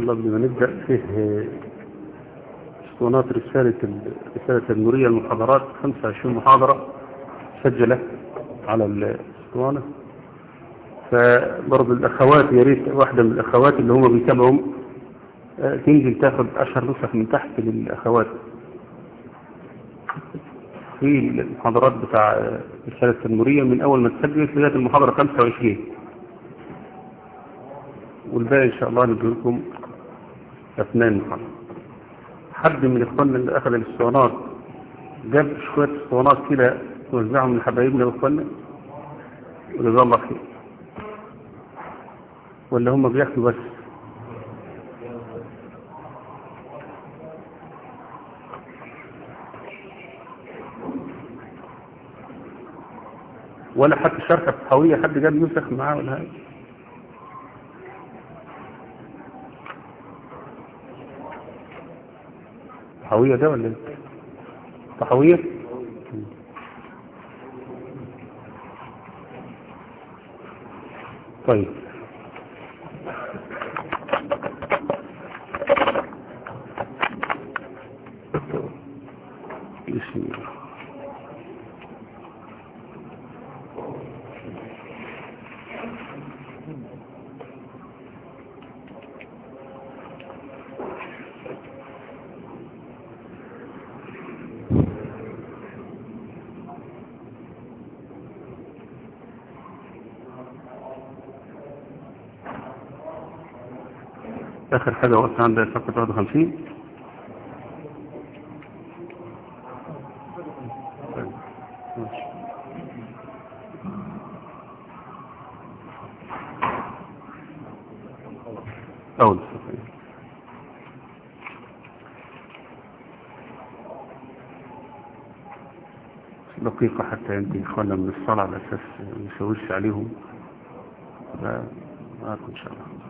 الله قبل ما نبدأ فيه اسطوانات رسالة ال- رسالة النورية المحاضرات 25 محاضرة مسجلة على الاسطوانة. فبرضه الأخوات يا ريت واحدة من الأخوات اللي هم بيتابعوا آه، تنزل تاخد أشهر نسخ من تحت للأخوات. في المحاضرات بتاع آه، رسالة النورية من أول ما تسجل لغاية المحاضرة 25 والباقي إن شاء الله ندير لكم المحاضرة حد من إخواننا اللي أخذ الاسطوانات جاب شوية اسطوانات كده توزعهم لحبايبنا وإخواننا. وجزاه الله خير. ولا هم بياخدوا بس. ولا حتى شركة صحوية حد جاب نسخ معاه ولا حاجة؟ طحاوية ده ولا إيه؟ طحاوية طيب بسم الله آخر حاجة وقت عندها صفحة 51 طيب، ماشي. أول دقيقة حتى ينتهي إخوانا من الصلاة على أساس ما نشوش عليهم. معاكم إن شاء الله.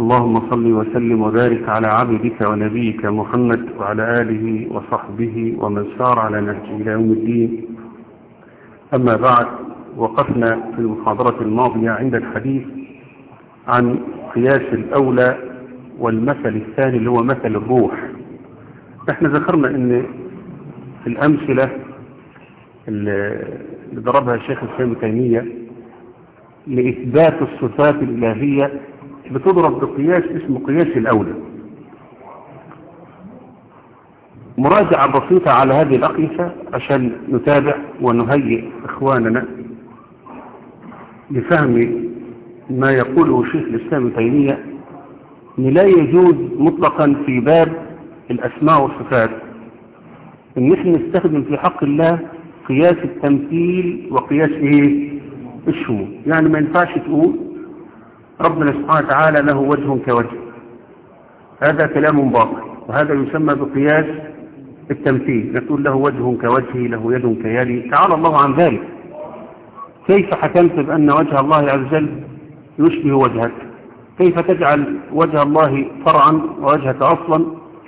اللهم صل وسلم وبارك على عبدك ونبيك محمد وعلى آله وصحبه ومن سار على نهجه إلى يوم الدين. أما بعد وقفنا في المحاضرة الماضية عند الحديث عن قياس الأولى والمثل الثاني اللي هو مثل الروح. إحنا ذكرنا إن في الأمثلة اللي ضربها الشيخ الإسلام تيمية لإثبات الصفات الإلهية بتضرب بقياس اسمه قياس الأولى. مراجعة بسيطة على هذه الأقيسة عشان نتابع ونهيئ إخواننا لفهم ما يقوله شيخ الإسلام تيمية أن لا يجوز مطلقا في باب الأسماء والصفات. أن إحنا نستخدم في حق الله قياس التمثيل وقياس إيه؟ الشمول. يعني ما ينفعش تقول ربنا سبحانه وتعالى له وجه كوجه. هذا كلام باطل وهذا يسمى بقياس التمثيل. نقول له وجه كوجهه له يد كيدي تعالى الله عن ذلك. كيف حكمت بأن وجه الله عز وجل يشبه وجهك؟ كيف تجعل وجه الله فرعا ووجهك أصلا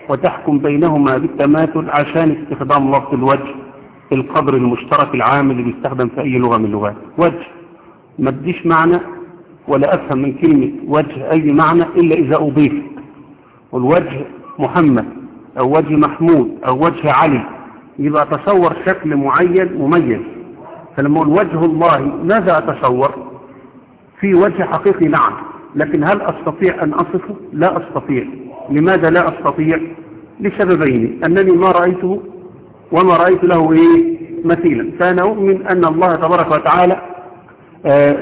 وتحكم بينهما بالتماثل عشان استخدام لفظ الوجه القدر المشترك العام اللي بيستخدم في أي لغة من اللغات؟ وجه. ما تديش معنى ولا أفهم من كلمة وجه أي معنى إلا إذا أضيف. والوجه محمد أو وجه محمود أو وجه علي. يبقى أتصور شكل معين مميز. فلما أقول وجه الله ماذا أتصور؟ في وجه حقيقي نعم. لكن هل أستطيع أن أصفه؟ لا أستطيع. لماذا لا أستطيع؟ لسببين. أنني ما رأيته وما رأيت له إيه؟ مثيلا. فأنا أؤمن أن الله تبارك وتعالى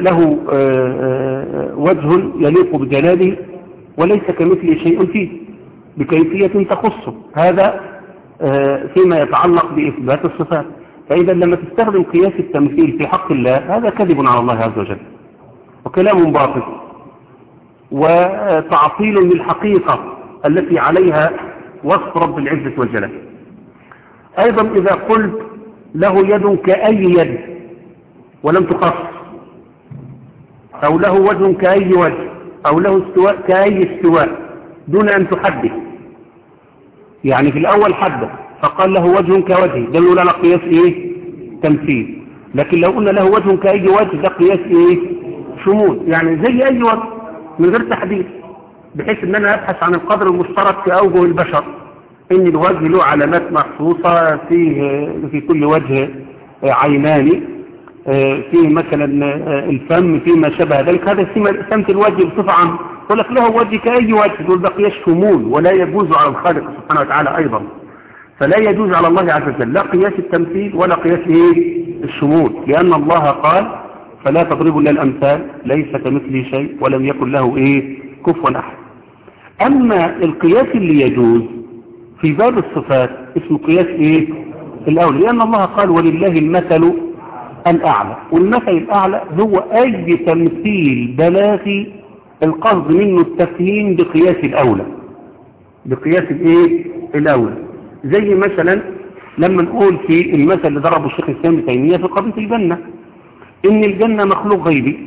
له آه آه وجه يليق بجلاله وليس كمثله شيء فيه بكيفية تخصه. هذا فيما يتعلق بإثبات الصفات. فإذا لما تستخدم قياس التمثيل في حق الله هذا كذب على الله عز وجل وكلام باطل وتعطيل للحقيقة التي عليها وصف رب العزة والجلال. أيضا إذا قلت له يد كأي يد ولم تخص أو له وجه كأي وجه أو له استواء كأي استواء دون أن تحدث. يعني في الأول حدث فقال له وجه كوجه ده نقول على قياس إيه؟ تمثيل. لكن لو قلنا له وجه كأي وجه ده قياس إيه؟ شمول. يعني زي أي وجه من غير تحديد بحيث أن أنا أبحث عن القدر المشترك في أوجه البشر. إن الوجه له علامات مخصوصة فيه في كل وجه عينان. فيه مثلا الفم فيه ما شبه ذلك. هذا سمة الوجه بصفة عامة. يقول لك له وجه كأي وجه. ده قياس شمول ولا يجوز على الخالق سبحانه وتعالى أيضا. فلا يجوز على الله عز وجل لا قياس التمثيل ولا قياس إيه؟ الشمول. لأن الله قال فلا تضربوا لنا الأمثال ليس كمثله شيء ولم يكن له إيه؟ كفوا أحد. أما القياس اللي يجوز في باب الصفات اسمه قياس إيه؟ الأول لأن الله قال ولله المثل الأعلى والمثل الأعلى هو أي تمثيل بلاغي القصد منه التفهيم بقياس الأولى. بقياس الإيه؟ الأولى. زي مثلا لما نقول في المثل اللي ضربه الشيخ الإسلام ابن تيمية في قضية الجنة إن الجنة مخلوق غيبي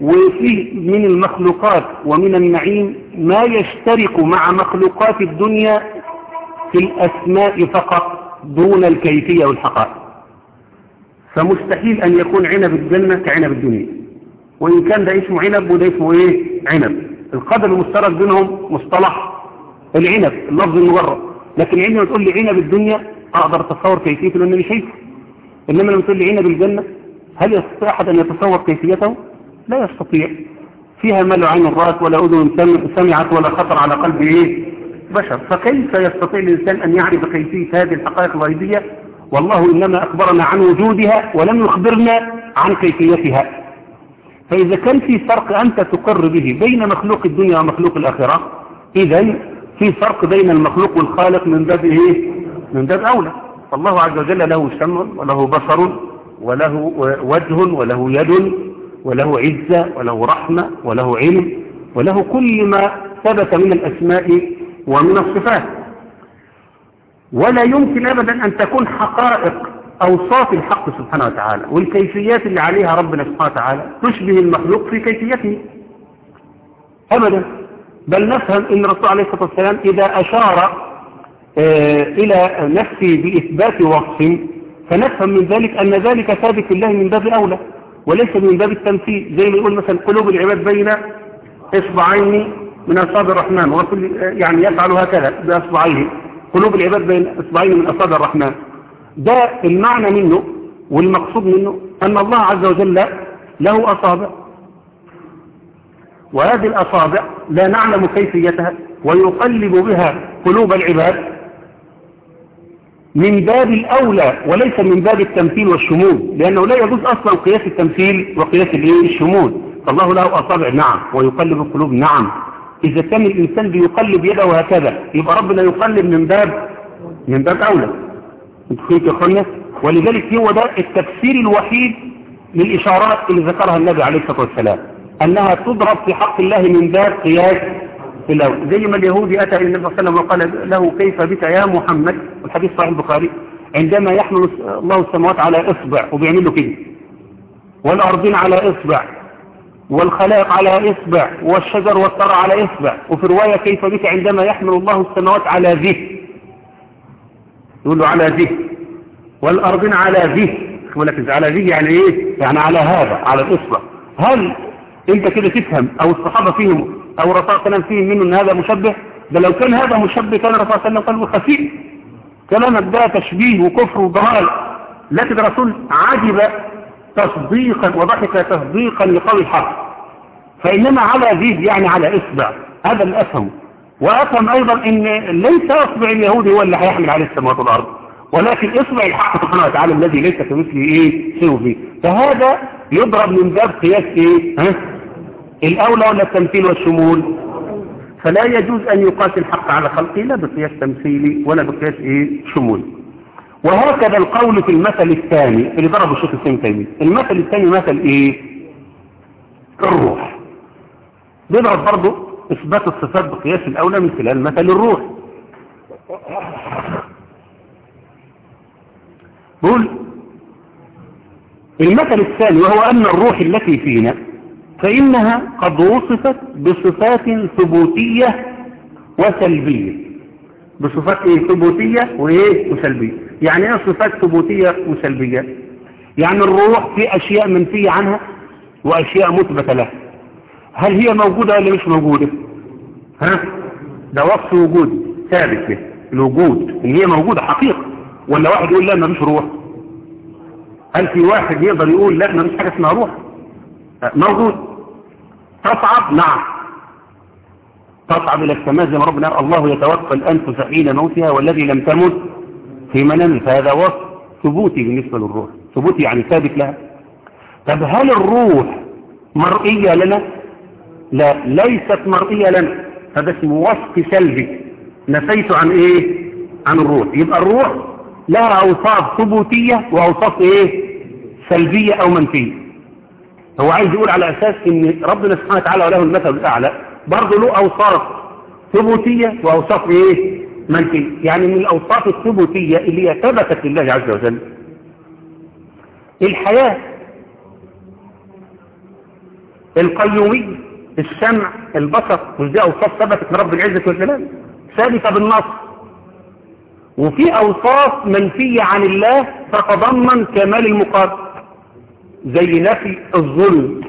وفيه من المخلوقات ومن النعيم ما يشترك مع مخلوقات الدنيا في الأسماء فقط دون الكيفية والحقائق. فمستحيل أن يكون عنب الجنة كعنب الدنيا. وإن كان ده اسمه عنب وده اسمه إيه؟ عنب. القدر المشترك بينهم مصطلح. العنب اللفظ المجرد. لكن عندما تقول لي عنب الدنيا أقدر أتصور كيفيته لأنني شايفه إنما لما تقول لي عنب الجنة هل يستطيع أحد أن يتصور كيفيته؟ لا يستطيع. فيها ما لا عين رأت ولا أذن سمعت ولا خطر على قلب إيه؟ بشر. فكيف يستطيع الإنسان أن يعرف كيفية هذه الحقائق الغيبية والله إنما أخبرنا عن وجودها ولم يخبرنا عن كيفيتها. فإذا كان في فرق أنت تقر به بين مخلوق الدنيا ومخلوق الآخرة إذا في فرق بين المخلوق والخالق من باب إيه؟ من باب أولى. الله عز وجل له سمع وله بصر وله وجه وله يد وله عزة وله رحمة وله علم وله كل ما ثبت من الأسماء ومن الصفات. ولا يمكن أبدا أن تكون حقائق أوصاف الحق سبحانه وتعالى والكيفيات اللي عليها ربنا سبحانه وتعالى تشبه المخلوق في كيفيته. أبدا. بل نفهم أن الرسول عليه الصلاة والسلام إذا أشار آه إلى نفسه بإثبات وصف فنفهم من ذلك أن ذلك ثابت الله من باب أولى وليس من باب التمثيل. زي ما يقول مثلا قلوب العباد بين إصبعين من أصابع الرحمن ورسول يعني يفعل هكذا بأصبعيه. قلوب العباد بين إصبعين من أصابع الرحمن. ده المعنى منه والمقصود منه أن الله عز وجل له أصابع. وهذه الأصابع لا نعلم كيفيتها ويقلب بها قلوب العباد من باب الأولى وليس من باب التمثيل والشمول لأنه لا يجوز أصلا قياس التمثيل وقياس الشمول. فالله له أصابع نعم ويقلب القلوب نعم. إذا كان الإنسان بيقلب يده هكذا يبقى ربنا يقلب من باب من باب أولى. يا ولذلك هو ده التفسير الوحيد للإشارات اللي ذكرها النبي عليه الصلاة والسلام أنها تضرب في حق الله من باب قياس الأول. زي ما اليهودي أتى النبي صلى الله عليه وسلم وقال له كيف بك يا محمد؟ الحديث صحيح البخاري. عندما يحمل الله السماوات على إصبع وبيعمل له كده والأرضين على إصبع والخلائق على إصبع والشجر والثرى على إصبع. وفي رواية كيف بك عندما يحمل الله السماوات على ذه يقول له على ذه والأرضين على ذه لك على ذه يعني إيه؟ يعني على هذا على الإصبع. هل أنت كده تفهم أو الصحابة فيهم أو صلى الله فيهم منه إن هذا مشبه؟ ده لو كان هذا مشبه كان صلى الله قلبه خفيف. كلامك ده تشبيه وكفر وضلال. لكن الرسول عجب تصديقا وضحك تصديقا لقول الحق. فإنما على ذيب يعني على إصبع. هذا اللي أفهم وأفهم أيضا أن ليس إصبع اليهودي هو اللي هيحمل عليه السماوات والأرض. ولكن إصبع الحق سبحانه وتعالى الذي ليس كمثله إيه؟ شيء فيه فهذا يضرب من باب قياس إيه؟ ها؟ الأولى ولا التمثيل والشمول. فلا يجوز أن يقاس الحق على خلقه لا بقياس تمثيلي ولا بقياس إيه؟ شمولي وهكذا القول في المثل الثاني اللي ضربه الشيخ السيم تيمية. المثل الثاني مثل إيه؟ الروح. بيضرب برضه إثبات الصفات بقياس الأولى من خلال مثل الروح. قول المثل الثاني وهو أن الروح التي فينا فإنها قد وصفت بصفات ثبوتية وسلبية. بصفات إيه؟ ثبوتية وإيه؟ وسلبية. يعني إيه صفات ثبوتية وسلبية؟ يعني الروح في أشياء منفية عنها وأشياء مثبتة لها. هل هي موجودة ولا مش موجودة؟ ها؟ ده وصف وجودي ثابت له الوجود ان هي موجودة حقيقة ولا واحد يقول لا ما مش روح؟ هل في واحد يقدر يقول لا ما مش حاجة اسمها روح؟ موجود. تصعب؟ نعم. تصعد إلى السماء زي ما ربنا قال الله يتوفى الأنفس حين موتها والذي لم تمت في منام. فهذا وصف ثبوتي بالنسبة للروح ثبوتي يعني ثابت لها. طب هل الروح مرئية لنا؟ لا ليست مرئية لنا. هذا اسمه وصف سلبي. نفيت عن إيه؟ عن الروح. يبقى الروح لها أوصاف ثبوتية وأوصاف إيه؟ سلبية أو منفية. هو عايز يقول على أساس إن ربنا سبحانه وتعالى وله المثل الأعلى. برضه له أوصاف ثبوتية وأوصاف إيه؟ منفية. يعني من الأوصاف الثبوتية اللي هي ثبتت لله عز وجل. الحياة القيومية. السمع البصر دي أوصاف ثبتت لرب العزة والجلال. ثابتة بالنص وفي أوصاف منفية عن الله تتضمن كمال المقابل زي نفي الظلم.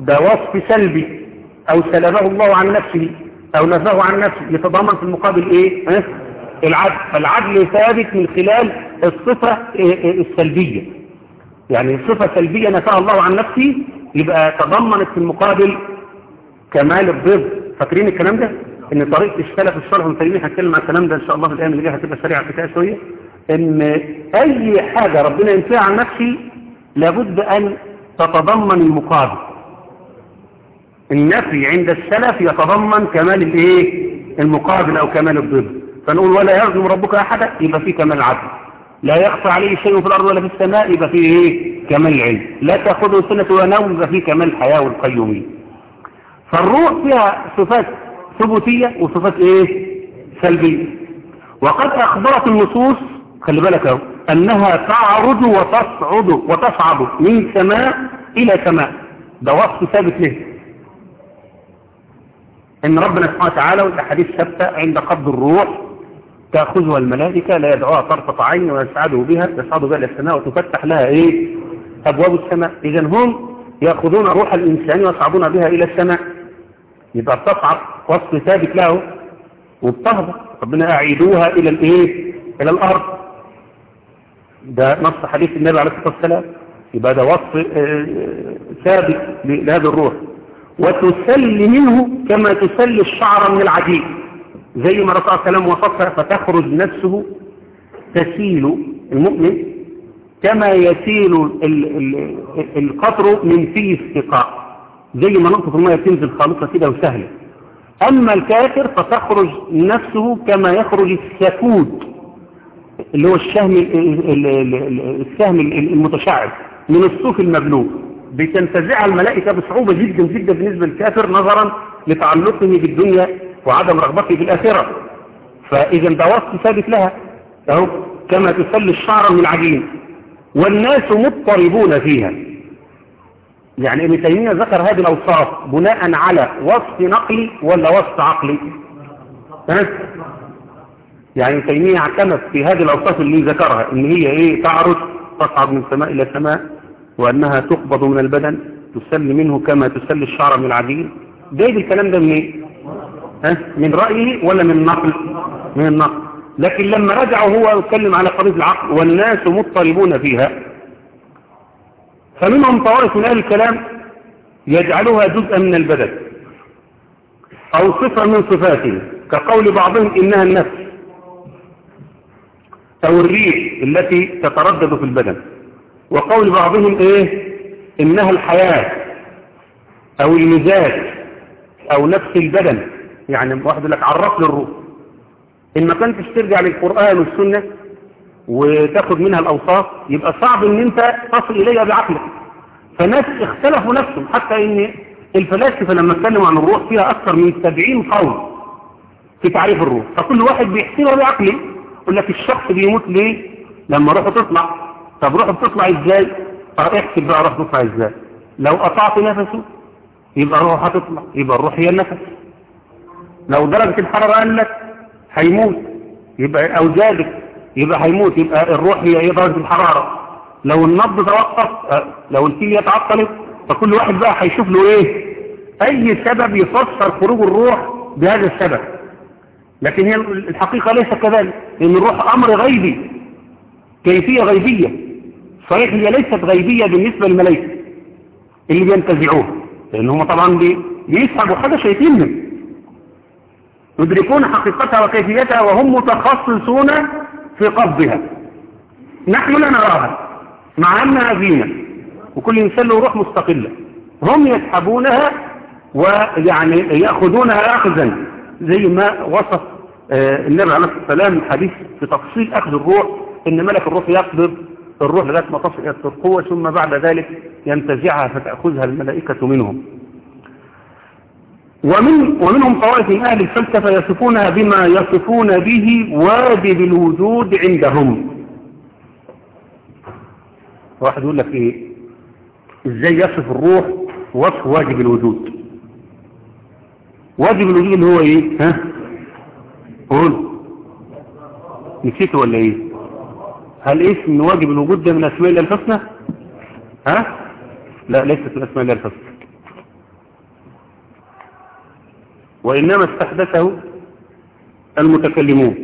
ده وصف سلبي. أو سلبه الله عن نفسه. أو نفاه عن نفسه. يتضمن في المقابل إيه؟ آه؟ العدل. فالعدل ثابت من خلال الصفة السلبية. يعني صفة سلبية نفاها الله عن نفسه يبقى تضمنت في المقابل كمال الضد فاكرين الكلام ده؟ إن طريقة السلف الصالح والمسلمين هتكلم عن الكلام ده إن شاء الله في الأيام اللي جاية هتبقى سريعة كده شوية. إن أي حاجة ربنا ينفيها عن نفسه لابد أن تتضمن المقابل. النفي عند السلف يتضمن كمال الإيه؟ المقابل أو كمال الضد فنقول ولا يظلم ربك أحدا يبقى فيه كمال العدل. لا يخفى عليه شيء في الأرض ولا في السماء يبقى فيه إيه؟ كمال العلم. لا تأخذه سنة ولا نوم يبقى فيه كمال الحياة والقيومية. فالروح فيها صفات ثبوتية وصفات إيه؟ سلبية. وقد أخبرت النصوص خلي بالك أهو أنها تعرج وتصعد وتصعد من سماء إلى سماء. ده وصف ثابت له إن ربنا سبحانه وتعالى والاحاديث ثابته عند قبض الروح تأخذها الملائكة لا يدعوها طرفة عين ويسعدوا بها يسعدوا بها إلى السماء وتفتح لها إيه؟ أبواب السماء. اذا هم يأخذون روح الإنسان ويصعدون بها إلى السماء. يبقى بتصعد وصف ثابت له وبتهبط ربنا اعيدوها إلى الإيه؟ إلى الأرض. ده نص حديث النبي عليه الصلاة والسلام. يبقى ده وصف ثابت لهذه الروح. وتسل منه كما تسل الشعر من العجين. زي ما صلى الله وسلم وصفها فتخرج نفسه تسيل المؤمن كما يسيل ال- ال- القطر من فيه السقاء زي ما نقطة المية تنزل خالصة كده وسهلة. أما الكافر فتخرج نفسه كما يخرج السكوت اللي هو الشهم ال- ال- ال- ال- السهم ال- المتشعب من الصوف المبلول بتنتزعها الملائكة بصعوبة جدا جدا بالنسبة للكافر نظرا لتعلقه بالدنيا وعدم رغبته في الآخرة. فإذا ده وصف ثابت لها. أهو كما تسل الشعر من العجين. والناس مضطربون فيها. يعني ابن تيمية ذكر هذه الأوصاف بناء على وصف نقلي ولا وصف عقلي؟ يعني ابن تيمية اعتمد في هذه الأوصاف اللي ذكرها إن هي إيه؟ تعرج تصعد من سماء إلى سماء وأنها تقبض من البدن تسل منه كما تسل الشعر من العجين. جايب الكلام ده من إيه؟ ها؟ من رأيه ولا من النقل من النقل. لكن لما رجع هو يتكلم على قضية العقل والناس مضطربون فيها. فمنهم طوائف من أهل الكلام يجعلها جزءا من البدن أو صفة من صفاته كقول بعضهم إنها النفس أو الريح التي تتردد في البدن وقول بعضهم إيه؟ إنها الحياة أو المزاج أو نفس البدن يعني واحد لك عرف لي الروح. إن ما كنتش ترجع للقرآن والسنة وتاخد منها الأوصاف يبقى صعب إن أنت تصل إليها بعقلك. فناس اختلفوا نفسهم حتى إن الفلاسفة لما اتكلموا عن الروح فيها أكثر من 70 قول في تعريف الروح. فكل واحد بيحسبها بعقله يقول لك الشخص بيموت ليه؟ لما روحه تطلع. طب روحه بتطلع إزاي؟ احسب بقى روحه تطلع إزاي. لو قطعت نفسه يبقى روحه هتطلع يبقى الروح هي النفس. لو درجة الحرارة قلت هيموت يبقى أو زادت يبقى هيموت يبقى الروح هي إيه درجة الحرارة؟ لو النبض توقف آه لو الكلية تعطلت فكل واحد بقى هيشوف له إيه؟ أي سبب يفسر خروج الروح بهذا السبب. لكن هي الحقيقة ليس كذلك لأن الروح أمر غيبي كيفية غيبية. صحيح هي ليست غيبية بالنسبة للملائكة اللي بينتزعوها لأن هم طبعا بي- بيسحبوا حاجة شايفينها يدركون حقيقتها وكيفيتها وهم متخصصون في قبضها. نحن لا نراها. مع أنها زينة وكل إنسان له روح مستقلة. هم يسحبونها ويعني يأخذونها أخذا. زي ما وصف آه، النبي عليه الصلاة والسلام الحديث في تفصيل أخذ الروح إن ملك الروح يقبض الروح لغاية ما تصل إلى الترقوة ثم بعد ذلك ينتزعها فتأخذها الملائكة منهم. ومن ومنهم طوائف من أهل الفلسفة يصفونها بما يصفون به واجب الوجود عندهم. واحد يقول لك إيه؟ إزاي يصف الروح وصف واجب الوجود؟ واجب الوجود اللي هو إيه؟ ها؟ قول. نسيته ولا إيه؟ هل اسم واجب الوجود ده من أسماء الله الحسنى؟ ها؟ لا ليست من أسماء الله الحسنى. وإنما استحدثه المتكلمون.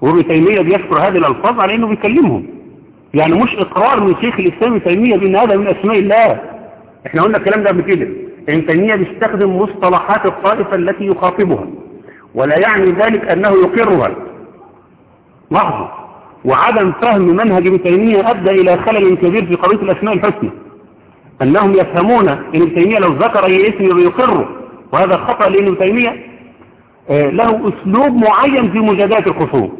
وابن تيمية بيذكر هذه الألفاظ على إنه بيكلمهم. يعني مش إقرار من شيخ الإسلام ابن تيمية بأن هذا من أسماء الله. إحنا قلنا الكلام ده قبل كده. ابن تيمية بيستخدم مصطلحات الطائفة التي يخاطبها ولا يعني ذلك أنه يقرها. لاحظوا. وعدم فهم منهج ابن تيمية أدى إلى خلل كبير في قضية الأسماء الحسنى. أنهم يفهمون إن ابن تيمية لو ذكر أي اسم يقره. وهذا خطأ لأن ابن تيمية. آه، له أسلوب معين في مجادله الخصوم.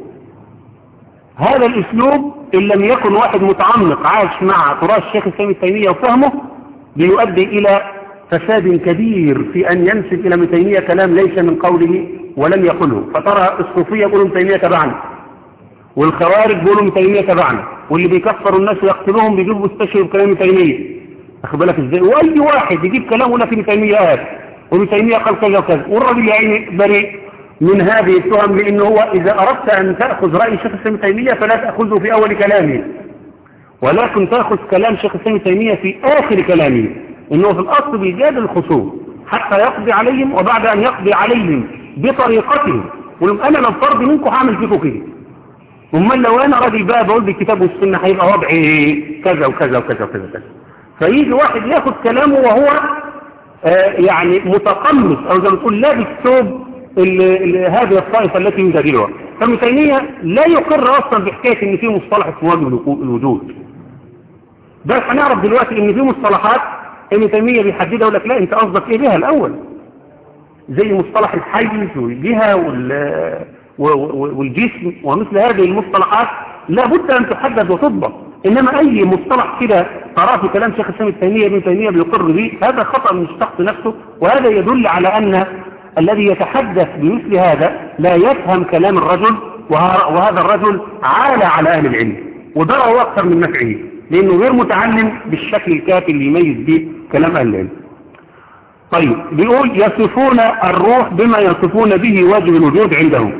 هذا الأسلوب إن لم يكن واحد متعمق عاش مع تراث الشيخ الإسلام ابن تيمية وفهمه بيؤدي إلى فساد كبير في أن ينسب إلى ابن تيمية كلام ليس من قوله ولم يقله. فترى الصوفية يقولوا ابن تيمية تبعنا والخوارج بيقولوا ابن تيمية تبعنا واللي بيكفروا الناس ويقتلوهم بيجيبوا يستشهروا بكلام ابن تيمية. واخد بالك إزاي؟ وأي واحد يجيب كلام يقول لك ابن تيمية قال وابن تيمية قال كذا وكذا. والراجل يعني بريء من هذه التهم لأنه هو إذا أردت أن تأخذ رأي شيخ الإسلام تيمية فلا تأخذه في أول كلامه ولكن تأخذ كلام شيخ الإسلام تيمية في آخر كلامه إنه في الأصل بيجادل الخصوم. حتى يقضي عليهم وبعد أن يقضي عليهم بطريقته ولم أنا لو فرض منكم هعمل فيكم كده أمال لو أنا راجل بقى بقول بالكتاب والسنة هيبقى وضعي. كذا وكذا وكذا وكذا. وكذا فيجي واحد ياخد كلامه وهو يعني متقمص أو زي ما تقول لابس ثوب هذه الطائفة التي يجادلها. فابن تيمية لا يقر أصلا بحكاية إن في مصطلح اسمه واجب الوجود. بل هنعرف دلوقتي إن في مصطلحات ابن تيمية بيحددها يقول لك لا أنت قصدك إيه بها؟ الأول. زي مصطلح الحيز والجهة والجسم ومثل هذه المصطلحات لا بد أن تحدد وتضبط إنما أي مصطلح كده تراه في كلام شيخ الإسلام التيمية ابن تيمية بيقر به هذا خطأ من الشخص نفسه وهذا يدل على أن الذي يتحدث بمثل هذا لا يفهم كلام الرجل وهذا الرجل عالى على أهل العلم وضره أكثر من نفعه لأنه غير متعلم بالشكل الكافي اللي يميز به كلام أهل العلم. طيب بيقول يصفون الروح بما يصفون به واجب الوجود عندهم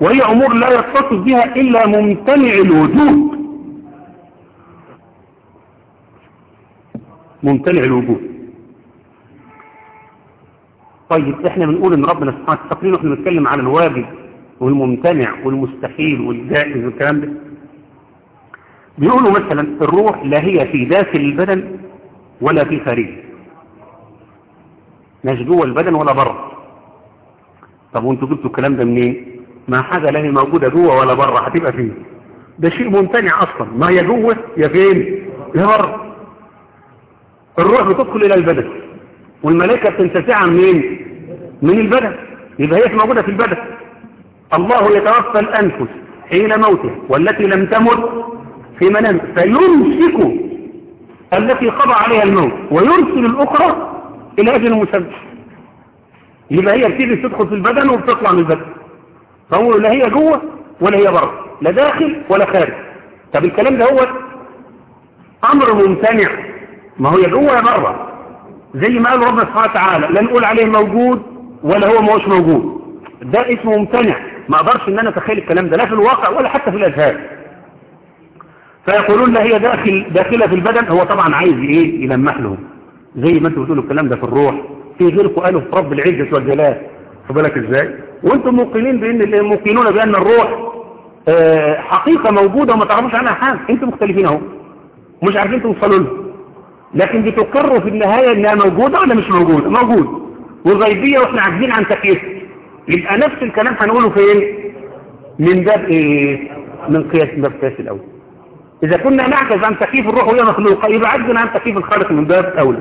وهي أمور لا يتصف بها إلا ممتنع الوجود. ممتنع الوجود. طيب إحنا بنقول إن ربنا سبحانه وتعالى إحنا بنتكلم على الواجب والممتنع والمستحيل والجائز والكلام ده؟ بيقولوا مثلا الروح لا هي في داخل البدن ولا في خارجه. مش جوه البدن ولا بره طب وانتوا جبتوا الكلام ده منين؟ ما حاجة لا هي موجودة جوه ولا بره هتبقى فين؟ ده شيء ممتنع أصلا. ما هي جوه يا فين؟ يا بره الروح بتدخل إلى البدن. والملائكة بتنتزعها منين من البدن. يبقى هي موجودة في البدن. الله يتوفى الأنفس حين موتها والتي لم تمت في منام فيمسك التي قضى عليها الموت ويرسل الأخرى إلى أجل مسمى يبقى هي بتيجي تدخل في البدن وبتطلع من البدن. فهو لا هي جوه ولا هي بره. لا داخل ولا خارج. طب الكلام ده هو أمر ممتنع. ما هو يا جوه يا بره زي ما قال ربنا سبحانه وتعالى لا نقول عليه موجود ولا هو ما هوش موجود. ده اسمه ممتنع. ما أقدرش إن أنا أتخيل الكلام ده لا في الواقع ولا حتى في الاذهان فيقولون لا هي داخل داخلة في البدن. هو طبعا عايز إيه؟ يلمح لهم. زي ما أنتم بتقولوا الكلام ده في الروح. في غيركم قالوا في رب العزة والجلال. خد بالك إزاي؟ وأنتم موقنين بأن موقنون بأن الروح آه حقيقة موجودة وما تعرفوش عنها حاجة. أنتم مختلفين أهو. مش عارفين توصلوا لها. لكن بتقروا في النهاية إنها موجودة ولا مش موجودة؟ موجود. وغيبيه وإحنا عاجزين عن تكييفها يبقى نفس الكلام هنقوله فين؟ من باب إيه؟ من قياس من باب قياس الأول. إذا كنا نعجز عن تكييف الروح وهي مخلوقة يبقى عجزنا عن تكييف الخالق من باب اولى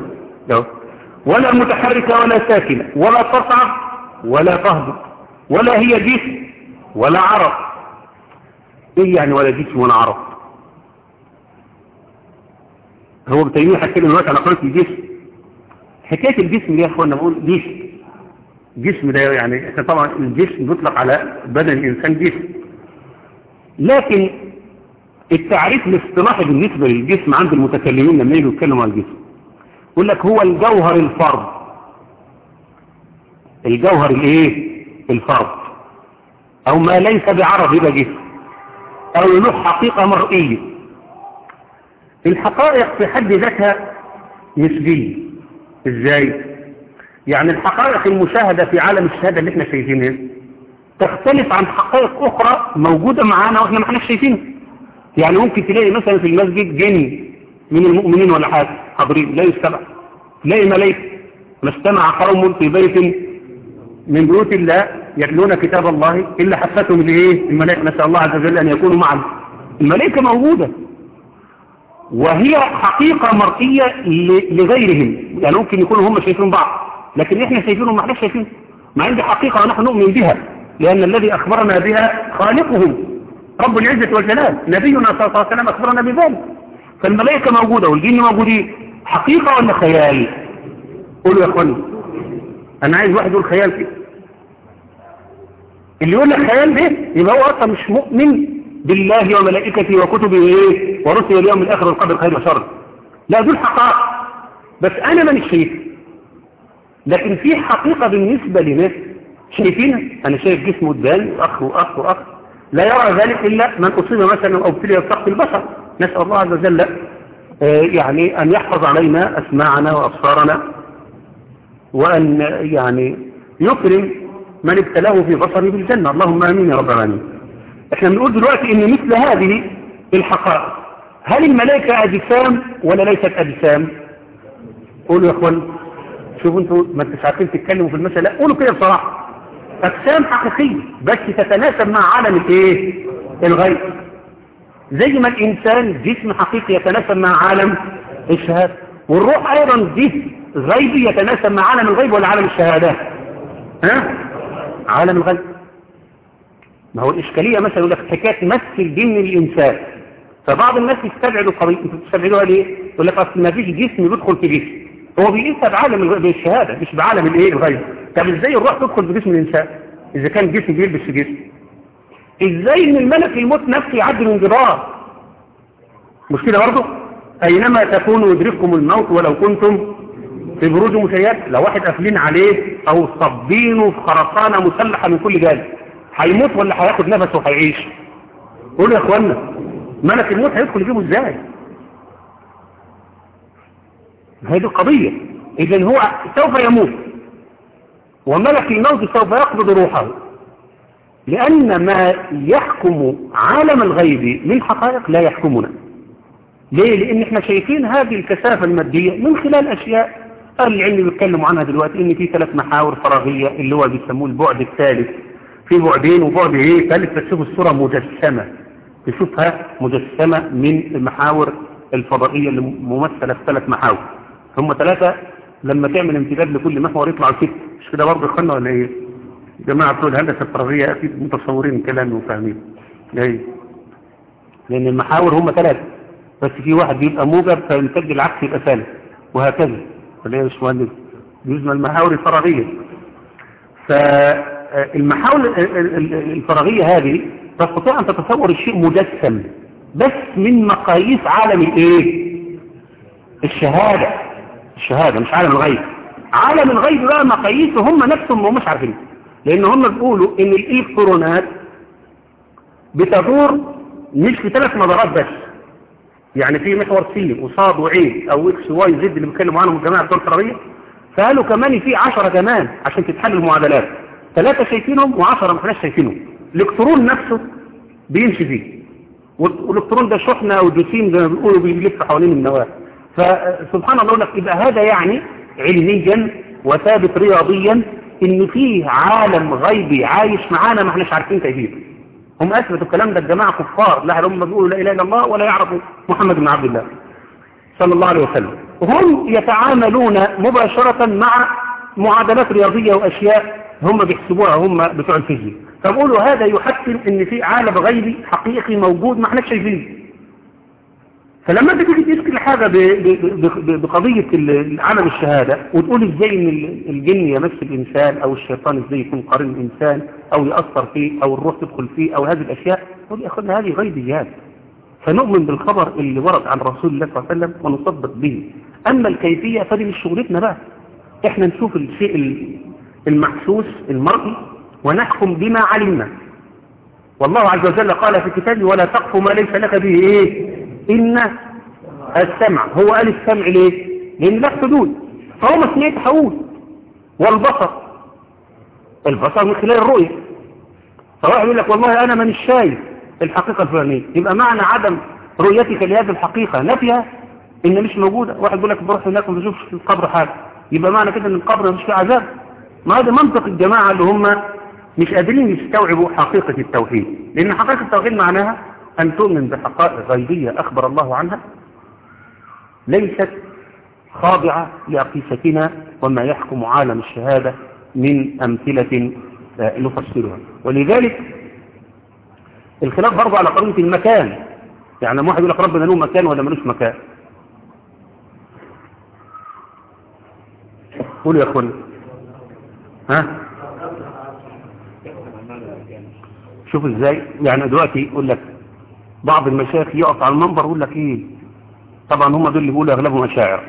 ولا متحركة ولا ساكنة ولا تصعد ولا تهبط ولا هي جسم ولا عرق. إيه يعني ولا جسم ولا عرق؟ هو بتيميه حكى لنا دلوقتي على قضيه الجسم. حكاية الجسم دي يا اخوانا بقول جسم. جسم ده يعني إحنا طبعا الجسم بيطلق على بدن الإنسان جسم. لكن التعريف الاصطلاحي بالنسبة للجسم عند المتكلمين لما يجوا يتكلموا عن الجسم. يقول لك هو الجوهر الفرد. الجوهر الإيه؟ الفرد. أو ما ليس بعرض يبقى جسم. أو له حقيقة مرئية. الحقائق في حد ذاتها نسبيه إزاي؟ يعني الحقائق المشاهدة في عالم الشهادة اللي إحنا شايفينها تختلف عن حقائق أخرى موجودة معانا وإحنا ما احناش شايفينها. يعني ممكن تلاقي مثلا في المسجد جن من المؤمنين ولا حاجة حاضرين لا يستمع تلاقي ملائكة ما استمع قوم في بيت من بيوت الله يتلون كتاب الله إلا حفتهم الايه الملائكة. نسأل الله عز وجل أن يكونوا معنا. الملائكة موجودة. وهي حقيقة مرئية لغيرهم. يعني ممكن يكونوا هم شايفين بعض لكن إحنا شايفينهم ما إحناش شايفين. ما عندي حقيقة ونحن نؤمن بها لأن الذي أخبرنا بها خالقهم رب العزة والجلال. نبينا صلى الله عليه وسلم أخبرنا بذلك. فالملائكة موجودة والجن موجودين. حقيقة ولا خيال؟ قولوا يا إخواني. أنا عايز واحد يقول خيال كده. اللي يقول لك خيال ده يبقى هو أصلا مش مؤمن. بالله وملائكته وكتبه ورسل اليوم الآخر والقدر خير وشر. لا دول حقائق. بس أنا مانيش شايفها لكن في حقيقة بالنسبة لناس شايفينها أنا شايف جسم قدامي اخ وأخ وأخ. لا يرى ذلك إلا من أصيب مثلا أو ابتلي بسقط البشر نسأل الله عز وجل آه يعني أن يحفظ علينا أسماعنا وأبصارنا وأن يعني يكرم من ابتلاه في بصره بالجنه اللهم آمين يا رب العالمين. إحنا بنقول دلوقتي إن مثل هذه الحقائق هل الملائكة أجسام ولا ليست أجسام؟ قولوا يا إخوان شوفوا أنتوا ما انتش عارفين تتكلموا في المسألة قولوا كده بصراحة. أجسام حقيقية بس تتناسب مع عالم الإيه؟ الغيب. زي ما الإنسان جسم حقيقي يتناسب مع عالم الشهادة والروح أيضا جسم غيبي يتناسب مع عالم الغيب ولا عالم الشهادة. ها؟ عالم الغيب. ما هو الإشكالية مثلا يقول لك حكاية مس الجن للإنسان. فبعض الناس يستبعدوا القضية أنتوا بتستبعدوها ليه؟ يقول لك أصل ما فيش جسم بيدخل في جسم. هو بيقيسها بعالم بالشهادة مش بعالم الإيه؟ الغيب. طب إزاي الروح تدخل في جسم الإنسان؟ إذا كان جسم بيلبس في جسم. إزاي إن الملك الموت نفسه يعدي من جدار مش كده برضه؟ أينما تكونوا يدرككم الموت ولو كنتم في بروج مشيات لو واحد قافلين عليه أو صبينه في خرسانة مسلحة من كل جانب. هيموت ولا هياخد نفسه وهيعيش؟ قولوا يا إخوانا ملك الموت هيدخل يجيبه إزاي؟ هذه القضية اذا هو سوف يموت وملك الموت سوف يقبض روحه لأن ما يحكم عالم الغيب من حقائق لا يحكمنا. ليه؟ لأن إحنا شايفين هذه الكثافة المادية من خلال أشياء العلم بيتكلموا عنها دلوقتي إن في ثلاث محاور فراغية اللي هو بيسموه البعد الثالث في بعدين وبعد إيه؟ ثالث تشوف الصورة مجسمة. تشوفها مجسمة من المحاور الفضائية اللي ممثلة في ثلاث محاور. هم ثلاثة لما تعمل امتداد لكل محور يطلعوا ست. مش كده برضه يا ولا إيه؟ جماعة بتوع الهندسة الفراغية أكيد متصورين الكلام وفاهمين. أيوة لأن المحاور هم ثلاثة. بس في واحد بيبقى موجب فيمتد العكس يبقى ثالث. وهكذا. ولا يا باشمهندس يسمى المحاور الفراغية فالمحاور الفراغية هذه تستطيع أن تتصور الشيء مجسم بس من مقاييس عالم الإيه؟ الشهادة. الشهادة مش عالم الغيب. عالم الغيب بقى مقاييسه هم نفسهم ومش عارفين. لأن هم بيقولوا إن الالكترونات بتدور مش في ثلاث مدارات بس. يعني في محور سي وصاد وعين أو X Y Z اللي بيتكلموا عنهم الجماعة بتوع الفراغية. فقالوا كمان في 10 كمان عشان تتحل المعادلات. ثلاثة شايفينهم و10 ما احناش شايفينهم. الإلكترون نفسه بيمشي فيه. والإلكترون ده شحنة أو جسيم زي ما بيقولوا بيلف حوالين النواة. فسبحان الله لك يبقى هذا يعني علميا وثابت رياضيا إن فيه عالم غيبي عايش معانا ما احناش عارفين كيفيته. هم أثبتوا الكلام ده الجماعة كفار. لا هم بيقولوا لا إله إلا الله ولا يعرفوا محمد بن عبد الله صلى الله عليه وسلم. وهم يتعاملون مباشرة مع معادلات رياضية وأشياء هم بيحسبوها هم بتوع الفيزياء. فبقولوا هذا يحتم إن في عالم غيبي حقيقي موجود ما إحناش شايفينه. فلما أنت تيجي تشكل حاجة بقضية عالم الشهادة وتقول إزاي إن الجن يمس الإنسان أو الشيطان إزاي يكون قرين الإنسان أو يأثر فيه أو الروح تدخل فيه أو هذه الأشياء. تقول يا اخوانا هذه غيبيات فنؤمن بالخبر اللي ورد عن رسول الله صلى الله عليه وسلم ونصدق به. أما الكيفية فدي مش شغلتنا بقى. إحنا نشوف الشيء المحسوس المرئي ونحكم بما علمنا. والله عز وجل قال في كتابه ولا تقف ما ليس لك به إيه؟ إن السمع هو قال السمع ليه؟ لأن له حدود. فهو ما سمعت حقول والبصر. البصر من خلال الرؤية. فواحد يقول لك والله أنا مانيش شايف الحقيقة الفلانية. يبقى معنى عدم رؤيتك لهذه الحقيقة نفيها إن مش موجودة. واحد يقول لك بروح هناك وما بشوفش في القبر حاجة. يبقى معنى كده إن القبر مش فيه عذاب. ما هذا منطق الجماعة اللي هم مش قادرين يستوعبوا حقيقة التوحيد. لأن حقيقة التوحيد معناها أن تؤمن بحقائق غيبية أخبر الله عنها ليست خاضعة لأقيستنا وما يحكم عالم الشهادة من أمثلة نفسرها. ولذلك الخلاف برضه على قضية المكان. يعني واحد يقول لك ربنا له مكان ولا ملوش مكان؟ قولوا يا اخوانا ها؟ شوف إزاي يعني دلوقتي يقول لك بعض المشايخ يقف على المنبر يقول لك إيه؟ طبعا هم دول اللي بيقولوا أغلبهم اشاعر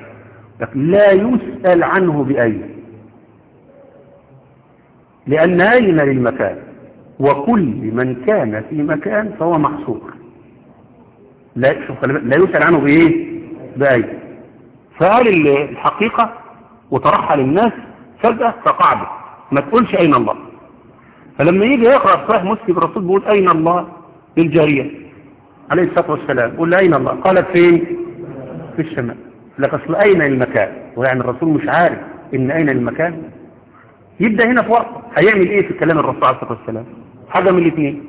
لا يسأل عنه بأين لأن أين للمكان؟ وكل من كان في مكان فهو محصور لا, شوف لا يسأل عنه بإيه؟ بأين فقال الحقيقة وترحل الناس فجأة فقعد ما تقولش أين الله. فلما يجي يقرأ صحيح مسلم الرسول بيقول أين الله للجارية. عليه الصلاة والسلام. قل أين الله. قالت فين؟ في السماء. لك أصل أين المكان؟ ويعني الرسول مش عارف إن أين المكان. يبدأ هنا في وقت هيعمل إيه في كلام الرسول عليه الصلاة والسلام؟ حاجة من الاثنين.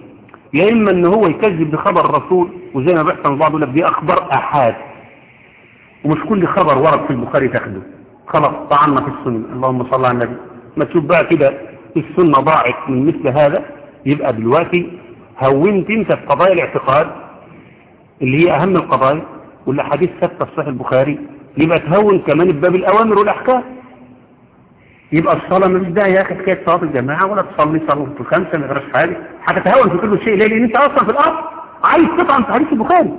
يا إما ان هو يكذب بخبر الرسول وزي ما بيحصل البعض يقول لك دي أخبار أحاد. ومش كل خبر ورد في البخاري تاخده. خلاص طعنا في السنة. اللهم صل على النبي. ما تشوف بقى كده السنة ضاعت من مثل هذا يبقى دلوقتي هونت انت في قضايا الاعتقاد اللي هي أهم القضايا والاحاديث ثابته في صحيح البخاري يبقى تهون كمان بباب الأوامر والأحكام. يبقى الصلاة مش داعي يا أخي حكاية صلاة الجماعة ولا تصلي صلاة الخمسة ما غيرش حاجة. هتتهاون في كل شيء ليه؟ لأن أنت أصلا في الاصل عايز تطعن في حديث البخاري.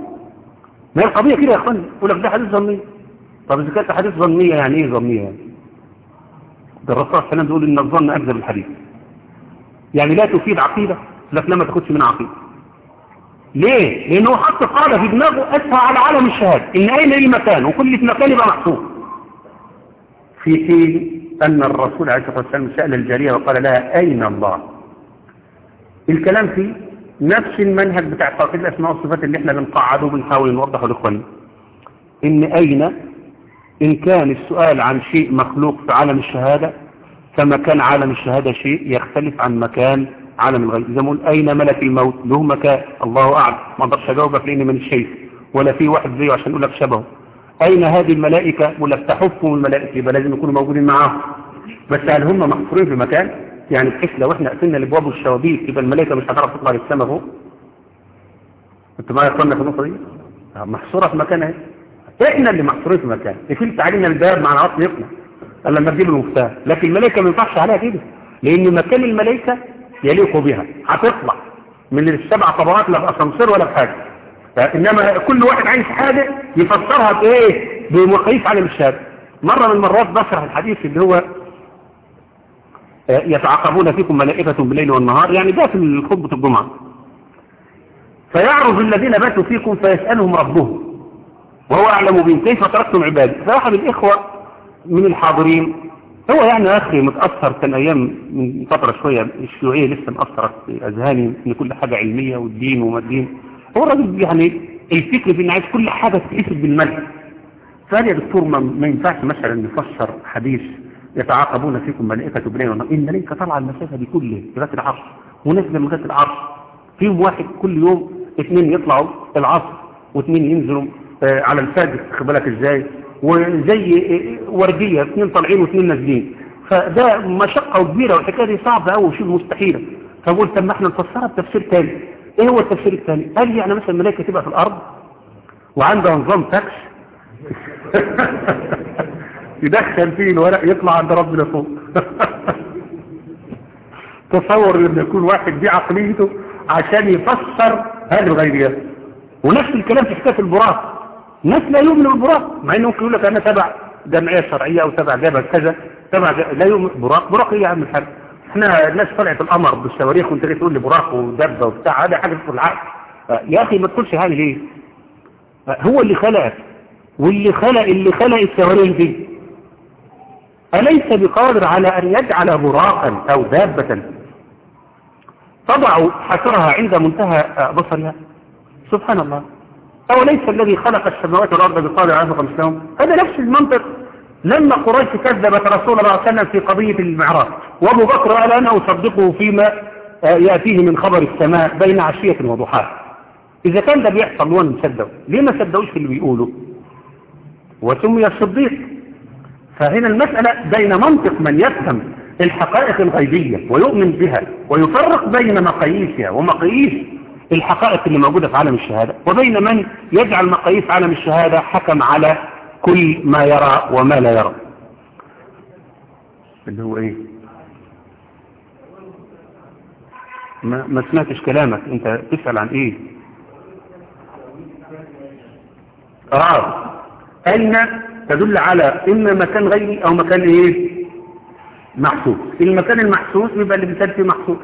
ما هي القضية كده يا اخوان يقول لك ده حديث ظنيه طب إذا كانت حديث ظنية يعني إيه ظنية يعني؟ ده الرسول صلى الله عليه وسلم بيقول إن الظن أكذب الحديث. يعني لا تفيد عقيدة لك لا ما تاخدش منها عقيدة. ليه؟ لأنه حط قاعدة في دماغه أسهى على علم الشهادة. إن أين المكان؟ وكل في مكان يبقى محسوب في حين أن الرسول عليه الصلاة والسلام سأل الجارية وقال لها أين الله؟ الكلام فيه نفس المنهج بتاع توحيد الأسماء والصفات اللي إحنا بنقعده وبنحاول نوضحه لإخواننا. إن أين إن كان السؤال عن شيء مخلوق في عالم الشهادة فمكان عالم الشهادة شيء يختلف عن مكان عالم الغيب. زي ما نقول أين ملك الموت؟ له مكان. الله أعلم. ما أقدرش أجاوبك لأني من الشيء ولا في واحد زيه عشان يقول لك شبهه. أين هذه الملائكة؟ ولا تحفهم الملائكة. يبقى لازم يكونوا موجودين معاهم. بس هل هم محصورين في مكان؟ يعني بحيث لو إحنا قفلنا الابواب والشوابيك يبقى الملائكة مش هتعرف تطلع للسماء فوق. انت معايا يا اخوانا في النقطة دي؟ محصورة في مكان اهي إحنا اللي محصورين في مكان قفلت علينا الباب مع العصر يقنع. قال لما تجيب المفتاح. لكن الملائكة ما ينفعش عليها كده. لأن مكان الملائكة يليق بها. هتطلع من السبع طبقات لا بأسانسير ولا بحاجة إنما كل واحد عايز حاجة يفسرها بإيه؟ بمقاييس علم الشهادة مرة من المرات بشرح الحديث اللي هو يتعاقبون فيكم ملائكة بالليل والنهار. يعني ده في خطبة الجمعة. فيعرض الذين باتوا فيكم فيسألهم ربهم. وهو أعلم بهم. كيف تركتم عبادي؟ فواحد الإخوة من الحاضرين هو يعني أخي متأثر كان أيام من فترة شوية الشيوعية لسه مأثرت في أذهاني إن كل حاجة علمية والدين وما الدين. هو الراجل يعني الفكر في إن عايز كل حاجة تتحسب بالملك فقال يا دكتور ما, ينفعش مثلا نفسر حديث يتعاقبون فيكم ملائكة بليل والنهار الملائكة طالعة المسافة دي كلها لغاية العصر ونازلة لغاية العصر فيهم واحد كل يوم اثنين يطلعوا العصر واثنين ينزلوا على الفجر خد بالك إزاي؟ وزي وردية اثنين طالعين واثنين نازلين. فده مشقة كبيرة والحكاية دي صعبة قوي وشبه مستحيلة. فقلت طب ما إحنا نفسرها بتفسير تاني. إيه هو التفسير الثاني قال يعني مثلا الملائكة تبقى في الأرض وعندها نظام تاكس يدخل فيه الورق يطلع عند ربنا فوق. تصور إن يكون واحد دي عقليته عشان يفسر هذه الغيبيات ونفس الكلام في حكاية البراق. الناس لا يؤمنوا بالبراق مع انه ممكن يقول لك أنا تبع جمعية شرعية أو تبع جبل كذا تبع لا يؤمن براق براق إيه يا عم الحاج إحنا الناس طلعت القمر بالصواريخ وأنت تقول لي براق ودبه وبتاع هذا حاجة في العقل. يا أخي ما تقولش هذه ليه؟ هو اللي خلقك واللي خلق اللي خلق الصواريخ دي. أليس بقادر على أن يجعل براقا أو دابة؟ تضع حسرها عند منتهى بصرها. سبحان الله. أو ليس الذي خلق السماوات والأرض بقادر على مثلهم هذا نفس المنطق لما قريش كذبت رسول الله صلى الله عليه وسلم في قضية المعراج. وأبو بكر قال أنا أصدقه فيما يأتيه من خبر السماء بين عشية وضحاها إذا كان ده بيحصل وأنا نصدقه ليه ما صدقوش اللي بيقوله؟ وسمي الصديق. فهنا المسألة بين منطق من يفهم الحقائق الغيبية ويؤمن بها ويفرق بين مقاييسها ومقاييس الحقائق اللي موجودة في عالم الشهادة. وبين من يجعل مقاييس عالم الشهادة حكم على كل ما يرى وما لا يرى. اللي هو إيه؟ ما, ما سمعتش كلامك. أنت تسأل عن إيه؟ آه. أين تدل على إما مكان غيري أو مكان إيه؟ محسوس. المكان المحسوس يبقى اللي بيسأل فيه محسوس.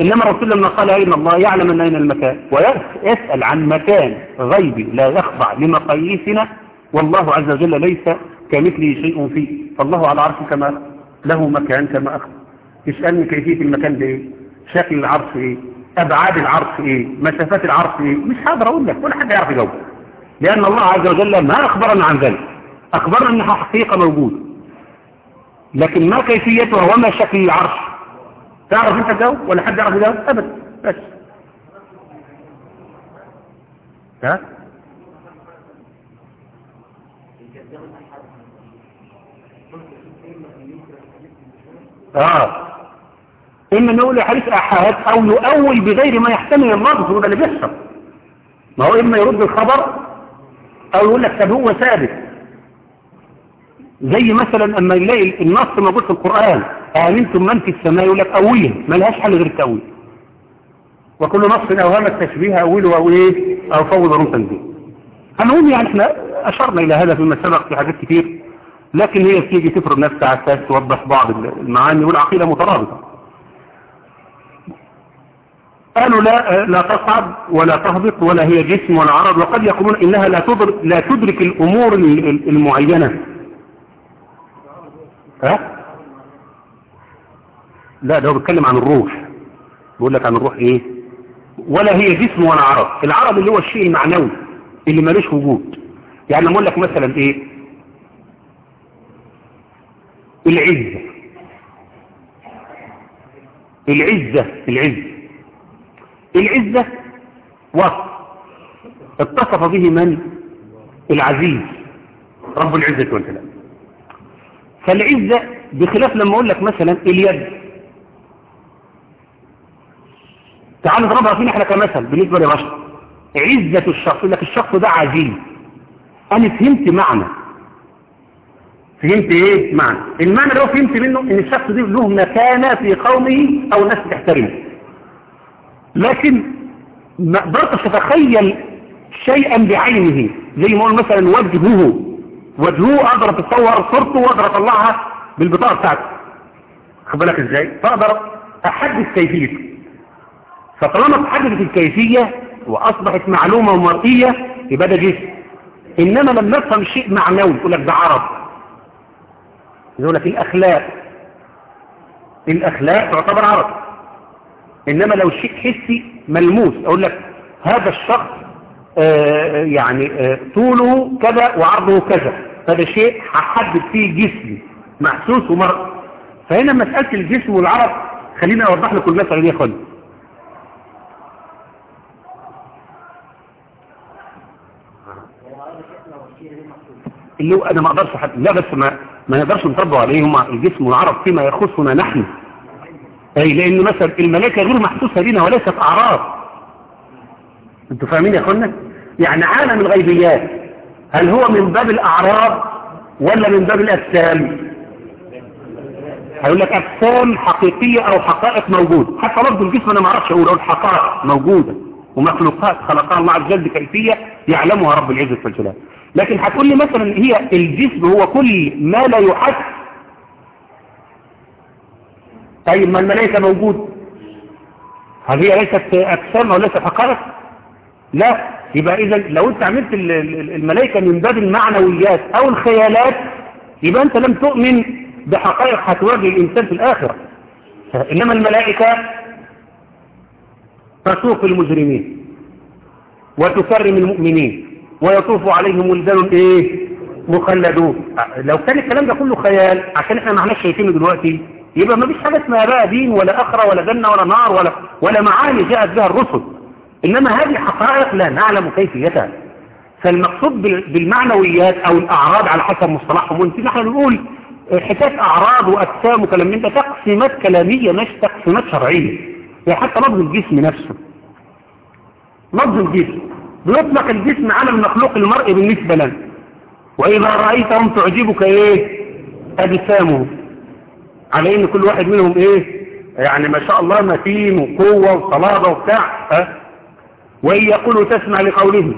إنما الرسول لما قال أين الله؟ يعلم أن أين المكان. ويسأل عن مكان غيبي لا يخضع لمقاييسنا. والله عز وجل ليس كمثله شيء فيه. فالله على عرشه كما له مكان كما أخذ يسألني كيفية المكان ده إيه شكل العرش إيه؟ أبعاد العرش إيه؟ مسافات العرش إيه؟ مش هقدر أقول لك ولا حد يعرف يجاوب. لأن الله عز وجل ما أخبرنا عن ذلك. أخبرنا أنها حقيقة موجودة لكن ما كيفيتها وما شكل العرش؟ تعرف أنت تجاوب ولا حد يعرف يجاوب ابدا. بس. ها؟ آه. اما نقول حديث أحاد أو يؤول بغير ما يحتمل اللفظ وده اللي بيحصل. ما هو إما يرد الخبر أو يقول لك طب هو ثابت. زي مثلا اما يلاقي النص موجود في القرآن آمنتم من في السماء يقول لك ما لهاش حل غير التاويل وكل نص اوهام التشبيه اوله أو إيه أو فوض روم تنزيل هنقول يعني إحنا أشرنا إلى هذا فيما سبق في حاجات كتير لكن هي تيجي تفرض نفسها على توضح بعض المعاني والعقيدة مترابطة. قالوا لا لا تصعد ولا تهبط ولا هي جسم ولا عرض وقد يقولون إنها لا تدرك لا تدرك الأمور المعينة. ها؟ لا ده هو بيتكلم عن الروح. بيقول لك عن الروح إيه؟ ولا هي جسم ولا عرض العرض اللي هو الشيء المعنوي اللي مالوش وجود. يعني أقول لك مثلا إيه؟ العزة. العزة العزة العزة وصف اتصف به من؟ العزيز. رب العزة والجلال فالعزة بخلاف لما أقول لك مثلا اليد. تعال نضربها فينا إحنا كمثل بالنسبة لبشر عزة الشخص يقول لك الشخص ده عزيز. أنا فهمت معنى. فهمت إيه معنى؟ المعنى اللي هو فهمت منه إن الشخص دي له مكانة في قومه أو الناس تحترمه. لكن ما قدرتش أتخيل شيئا بعينه. زي ما أقول مثلا وجهه. وجهه أقدر أتصور صورته وأقدر أطلعها بالبطاقة بتاعتي خد بالك إزاي؟ فاقدر احدد كيفيته فطالما تحددت الكيفية وأصبحت معلومة ومرئية يبقى ده جسم. إنما لما نفهم شيء معنوي. يقول لك ده عرض يقول لك الأخلاق. الأخلاق تعتبر عرض إنما لو شيء حسي ملموس. أقول لك هذا الشخص يعني آه طوله كذا وعرضه كذا. هذا شيء هحدد فيه جسمي محسوس ومرئي فهنا مسألة الجسم والعرض خليني أوضح لكم المسألة دي يا إخواني. اللي هو أنا ما أقدرش حد لا بس ما ما نقدرش نطبق عليهما الجسم والعرض فيما يخصنا نحن. أي لأن مثلا الملائكة غير محسوسة لنا وليست أعراض. أنتوا فاهمين يا اخوانا؟ يعني عالم الغيبيات هل هو من باب الأعراض ولا من باب الأجسام؟ هيقول لك أجسام حقيقية أو حقائق موجودة. حتى لفظ الجسم أنا ما أعرفش أقول أقول حقائق موجودة ومخلوقات خلقها الله عز وجل بكيفية يعلمها رب العزة والجلال. لكن هتقول لي مثلا هي الجسم هو كل ما لا يحس. طيب ما الملائكة موجود؟ هل هي ليست أجسام أو ليست حقائق؟ لا يبقى إذا لو أنت عملت الملائكة من باب المعنويات أو الخيالات يبقى أنت لم تؤمن بحقائق هتواجه الإنسان في الآخرة. إنما الملائكة تسوق المجرمين وتكرم المؤمنين ويطوف عليهم ولدان إيه؟ مخلدون. لو كان الكلام ده كله خيال عشان إحنا ما احناش شايفينه دلوقتي يبقى ما فيش حاجة اسمها بقى دين ولا أخرة ولا جنة ولا نار ولا ولا معاني جاءت بها الرسل. إنما هذه حقائق لا نعلم كيفيتها. فالمقصود بالمعنويات أو الأعراض على حسب مصطلحهم وانت نحن بنقول حكاية أعراض وأجسام وكلام من تقسيمات كلامية مش تقسيمات شرعية. يعني حتى لفظ الجسم نفسه. لفظ الجسم. بيطلق الجسم على المخلوق المرئي بالنسبة لنا وإذا رأيتهم تعجبك إيه؟ أجسامهم على إن كل واحد منهم إيه؟ يعني ما شاء الله متين وقوة وصلابة وبتاع أه؟ وإن يقولوا تسمع لقوله.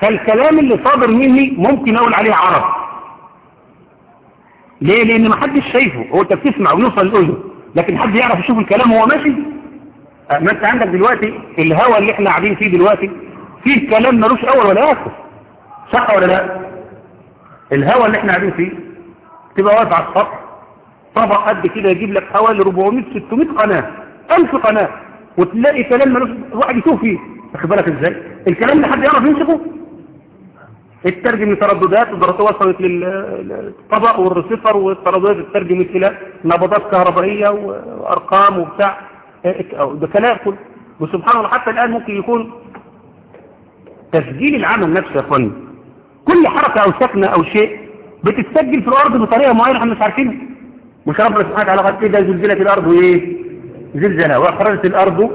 فالكلام اللي صادر مني ممكن أقول عليه عرب. ليه؟ لأن ما حدش شايفه. هو أنت بتسمع ويوصل الأذن لكن حد يعرف يشوف الكلام وهو ماشي؟ ما أنت عندك دلوقتي الهوى اللي إحنا قاعدين فيه دلوقتي. فيه كلام ملوش أول ولا آخر. صح ولا لا؟ الهوى اللي إحنا قاعدين فيه تبقى واقف على السطح. طبق قد كده يجيب لك حوالي 400 600 قناة. 1000 قناة. وتلاقي كلام ملوش واحد يشوف فيه. واخد بالك إزاي؟ الكلام ده حد يعرف يمسكه. الترجم لترددات الدراسات وصلت للطبق والرسفر والترددات اترجمت إلى نبضات كهربائية وأرقام وبتاع. ده كلام كله. وسبحان الله حتى الآن ممكن يكون تسجيل العمل نفسه يا إخواني. كل حركة أو سكنة أو شيء بتتسجل في الأرض بطريقة معينة إحنا مش عارفينها. مش ربنا سبحانه وتعالى قال كده زلزلت الأرض وايه زلزلها وأخرجت الأرض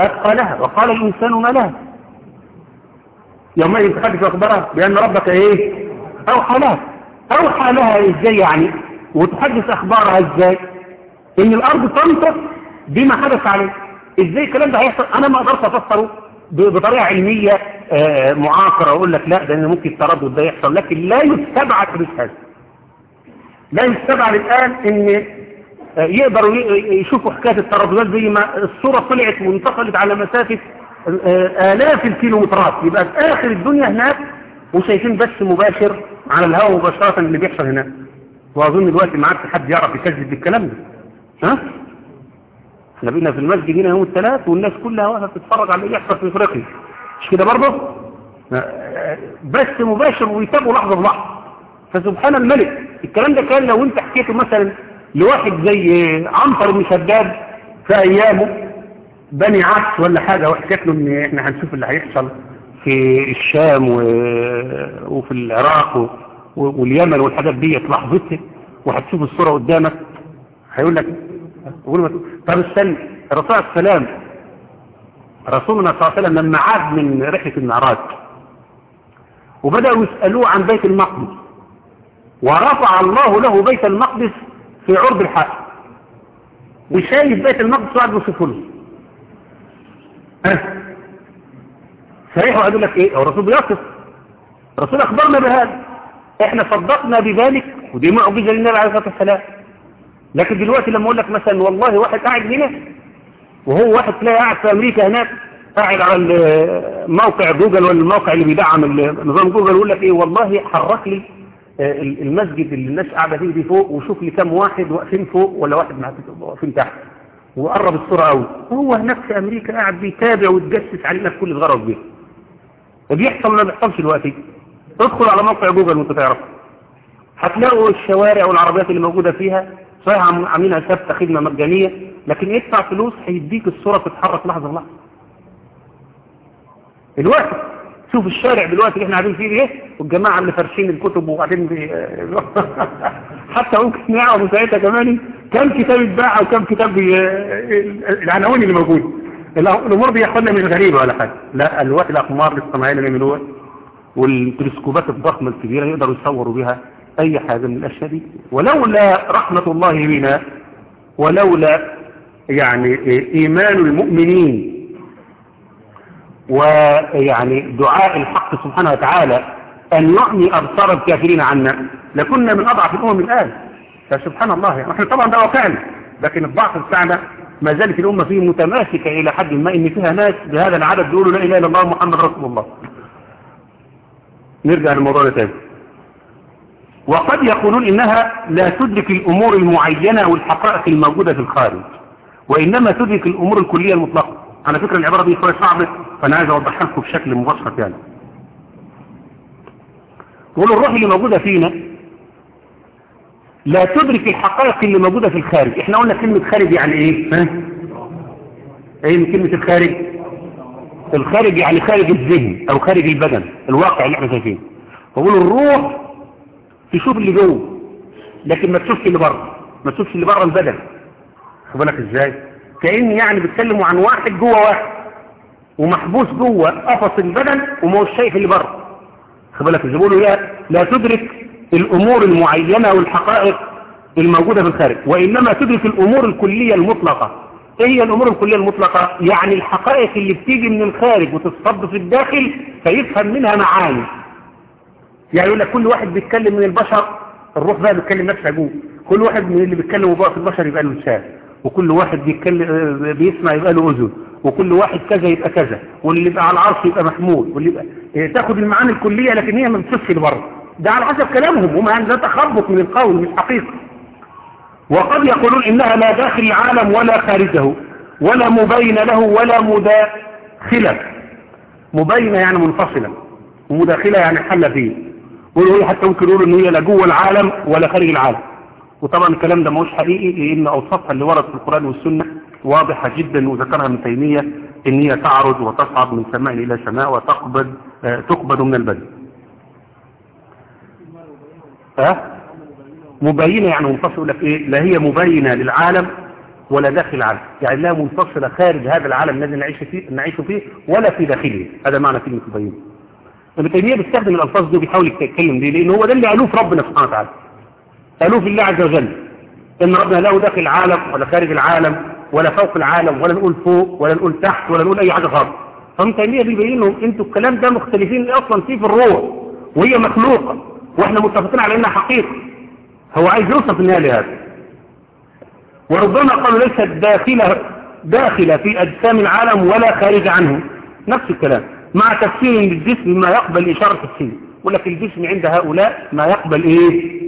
اثقالها وقال الإنسان ما لها؟ يومئذ تحدث أخبارها بأن ربك إيه؟ أوحى لها. أوحى لها إزاي يعني؟ وتحدث أخبارها إزاي؟ إن الأرض تنطق بما حدث عليه. إزاي الكلام ده هيحصل؟ أنا ما أقدرش أفسره بطريقة علمية معاصره أقول لك لا ده ممكن التردد ده يحصل. لكن لا يستبعد حدوث هذا لا يستبعد الآن إن يقدروا يشوفوا حكاية الترددات زي ما الصورة طلعت وانتقلت على مسافة آلاف الكيلومترات. يبقى في آخر الدنيا هناك وشايفين بس مباشر على الهواء مباشرة اللي بيحصل هناك. وأظن دلوقتي ما عادش حد يعرف يكذب بالكلام ده. ها؟ إحنا بقينا في المسجد هنا يوم الثلاث والناس كلها واقفة تتفرج على اللي بيحصل في إفريقيا. مش كده برضه؟ بس مباشر ويتابعوا لحظة بلحظة. فسبحان الملك الكلام ده كان لو أنت حكيته مثلا لواحد زي عنتر بن شداد في أيامه بني عكس ولا حاجة وحكيت له إن إحنا هنشوف اللي هيحصل في الشام. وفي العراق. واليمن والحاجات دي لحظتها وهتشوف الصورة قدامك هيقول لك طب استنى الرسول عليه السلام رسولنا صلى الله عليه وسلم لما عاد من رحلة المعراج وبدأوا يسألوه عن بيت المقدس ورفع الله له بيت المقدس في عرض الحق وشايف بيت المقدس وقعد يوصفه له. أه. صحيح؟ وقالوا لك إيه؟ هو الرسول بيصف الرسول أخبرنا بهذا. إحنا صدقنا بذلك ودي معجزه للنبي عليه الصلاة والسلام. لكن دلوقتي لما أقول لك مثلا والله واحد قاعد هنا وهو واحد تلاقي قاعد في أمريكا هناك قاعد على موقع جوجل ولا الموقع اللي بيدعم نظام جوجل يقول لك إيه؟ والله حرك لي المسجد اللي الناس قاعدة فيه دي فوق وشوف لي كام واحد واقفين فوق ولا واحد واقفين تحت. وقرب الصورة قوي هو هناك في أمريكا قاعد بيتابع ويتجسس علينا في كل الغرض دي وبيحصل ولا بيحصلش دلوقتي؟ ادخل على موقع جوجل وانت تعرف. هتلاقوا الشوارع والعربيات اللي موجودة فيها. صحيح عاملينها ثابتة خدمة مجانية. لكن ادفع فلوس هيديك الصورة تتحرك لحظة بلحظة الوقت شوف الشارع دلوقتي اللي إحنا قاعدين فيه إيه والجماعة اللي فرشين الكتب وبعدين بي... حتى ممكن يعرفوا ساعتها كمان. كم كتاب اتباع وكم كتاب بي... العناوين اللي موجوده الأمور دي ياخدنا من غريبة ولا حاجة. لا الوقت الأقمار الإصطناعية اللي بيعملوها والتلسكوبات الضخمة الكبيرة يقدروا يصوروا بها أي حاجة من الأشياء دي. ولولا رحمة الله بنا ولولا يعني إيمان المؤمنين ويعني دعاء الحق سبحانه وتعالى أن يعمي أبصار الكافرين عنا. لكنا من أضعف الأمم الآن. فسبحان الله. يعني إحنا طبعا ده واقعنا لكن الضعف بتاعنا ما زالت الأمة فيه متماسكة إلى حد ما إن فيها ناس بهذا العدد بيقولوا لا إله إلا الله محمد رسول الله. نرجع للموضوع ده وقد يقولون إنها لا تدرك الأمور المعينة والحقائق الموجودة في الخارج وإنما تدرك الأمور الكلية المطلقة. على فكرة العبارة دي شوية صعبة. فأنا عايز أوضحها لكم بشكل مبسط يعني. تقول الروح اللي موجودة فينا لا تدرك الحقائق اللي موجودة في الخارج. إحنا قلنا كلمة خارج يعني إيه؟ ها؟ إيه من كلمة الخارج؟ الخارج يعني خارج الذهن أو خارج البدن الواقع اللي إحنا شايفينه. فقول الروح تشوف اللي جوه لكن ما تشوفش اللي بره. ما تشوفش اللي بره البدن. خد بالك إزاي؟ كأن يعني بيتكلموا عن واحد جوه واحد ومحبوس جوه قفص البدن وما هوش شايف اللي بره. خد بالك إزاي بيقولوا لا لا تدرك الأمور المعينة والحقائق الموجودة في الخارج وإنما تدرك الأمور الكلية المطلقة. إيه هي الأمور الكلية المطلقة؟ يعني الحقائق اللي بتيجي من الخارج وتتصب في الداخل فيفهم منها معاني. يعني يقول لك كل واحد بيتكلم من البشر الروح بقى بيتكلم نفسه جوه. كل واحد من اللي بيتكلموا بقى في البشر يبقى له وكل واحد بيتكلم بيسمع يبقى له أذن. وكل واحد كذا يبقى كذا. واللي يبقى على العرش يبقى محمود واللي يبقى إيه تاخد المعاني الكلية لكن هي ما بتصفش لبره ده على حسب كلامهم. هم ده تخبط من القول؟ مش حقيقة. وقد يقولون إنها لا داخل العالم ولا خارجه ولا مبين له ولا مداخلة. مبينة يعني منفصلة. ومداخلة يعني حل فيه. ويقول حتى ممكن يقولوا إن هي لا جوة العالم ولا خارج العالم. وطبعا الكلام ده مش حقيقي لأن اوصافها اللي ورد في القرآن والسنة واضحة جدا وذكرها ابن تيمية إن هي تعرج وتصعد من سماء إلى سماء وتقبض آه تقبض من البدن. ها؟ مبينة يعني منفصلة لك إيه؟ لا هي مبينة للعالم ولا داخل العالم. يعني لا منفصلة خارج هذا العالم الذي نعيش فيه نعيش فيه ولا في داخله. هذا معنى كلمة مبينة. ابن تيمية بيستخدم الألفاظ دي وبيحاول يتكلم دي لأن هو ده اللي قالوه في ربنا سبحانه وتعالى. قالوه في الله عز وجل إن ربنا لا داخل العالم ولا خارج العالم ولا فوق العالم ولا نقول فوق ولا نقول تحت ولا نقول أي حاجة خالص. فابن تيمية بيبين لهم أنتوا الكلام ده مختلفين أصلا؟ فيه في الروح. وهي مخلوقة. وإحنا متفقين على إنها حقيقة. هو عايز يوصل في النهاية لهذا. وربما قالوا ليست داخلة داخلة في أجسام العالم ولا خارج عنه. نفس الكلام. مع تفسير للجسم ما يقبل إشارة السين لك الجسم عند هؤلاء ما يقبل إيه؟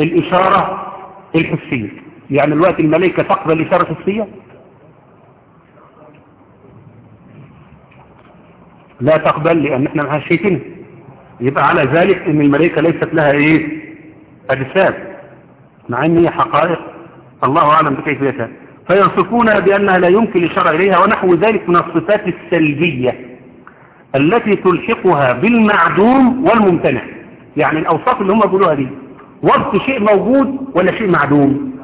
الإشارة الحسية. يعني الوقت الملائكة تقبل إشارة حسية؟ لا تقبل لأن إحنا معها شايفينها يبقى على ذلك إن الملائكة ليست لها إيه؟ أجساد. مع إن هي حقائق. الله أعلم بكيفيتها. فيصفونها بأنها لا يمكن الشرع إليها ونحو ذلك من الصفات السلبية التي تلحقها بالمعدوم والممتنع. يعني الأوصاف اللي هم بيقولوها دي. وصف شيء موجود ولا شيء معدوم؟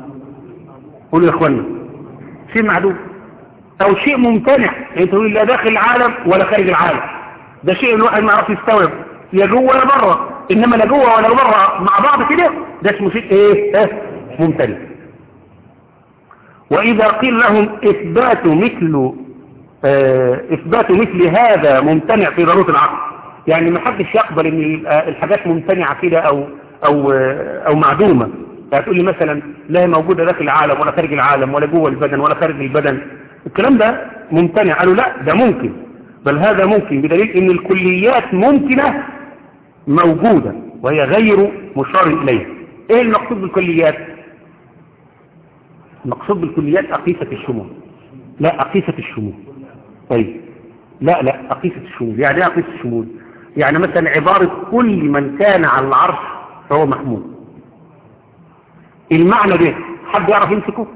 قولوا يا اخوانا شيء معدوم. أو شيء ممتنع يعني تقول لا داخل العالم ولا خارج العالم. ده شيء الواحد ما يعرف يستوعب. لا جوه ولا بره إنما لا جوه ولا بره مع بعض كده ده اسمه شيء إيه؟ آه ممتنع. وإذا قيل لهم إثبات مثل آه إثبات مثل هذا ممتنع في ضرورة العقل. يعني ما حدش يقبل إن الحاجات ممتنعة كده أو أو آه أو معدومة. هتقول لي مثلا لا هي موجودة داخل العالم ولا خارج العالم ولا جوه البدن ولا خارج البدن. الكلام ده ممتنع. قالوا لا ده ممكن. بل هذا ممكن بدليل إن الكليات ممكنة موجودة وهي غير مشار إليها. إيه المقصود بالكليات؟ المقصود بالكليات أقيسة الشمول. لا أقيسة الشمول. طيب. لا لا أقيسة الشمول. يعني إيه أقيسة الشمول؟ يعني مثلا عبارة كل من كان على العرش فهو محمود. المعنى ده حد يعرف يمسكه؟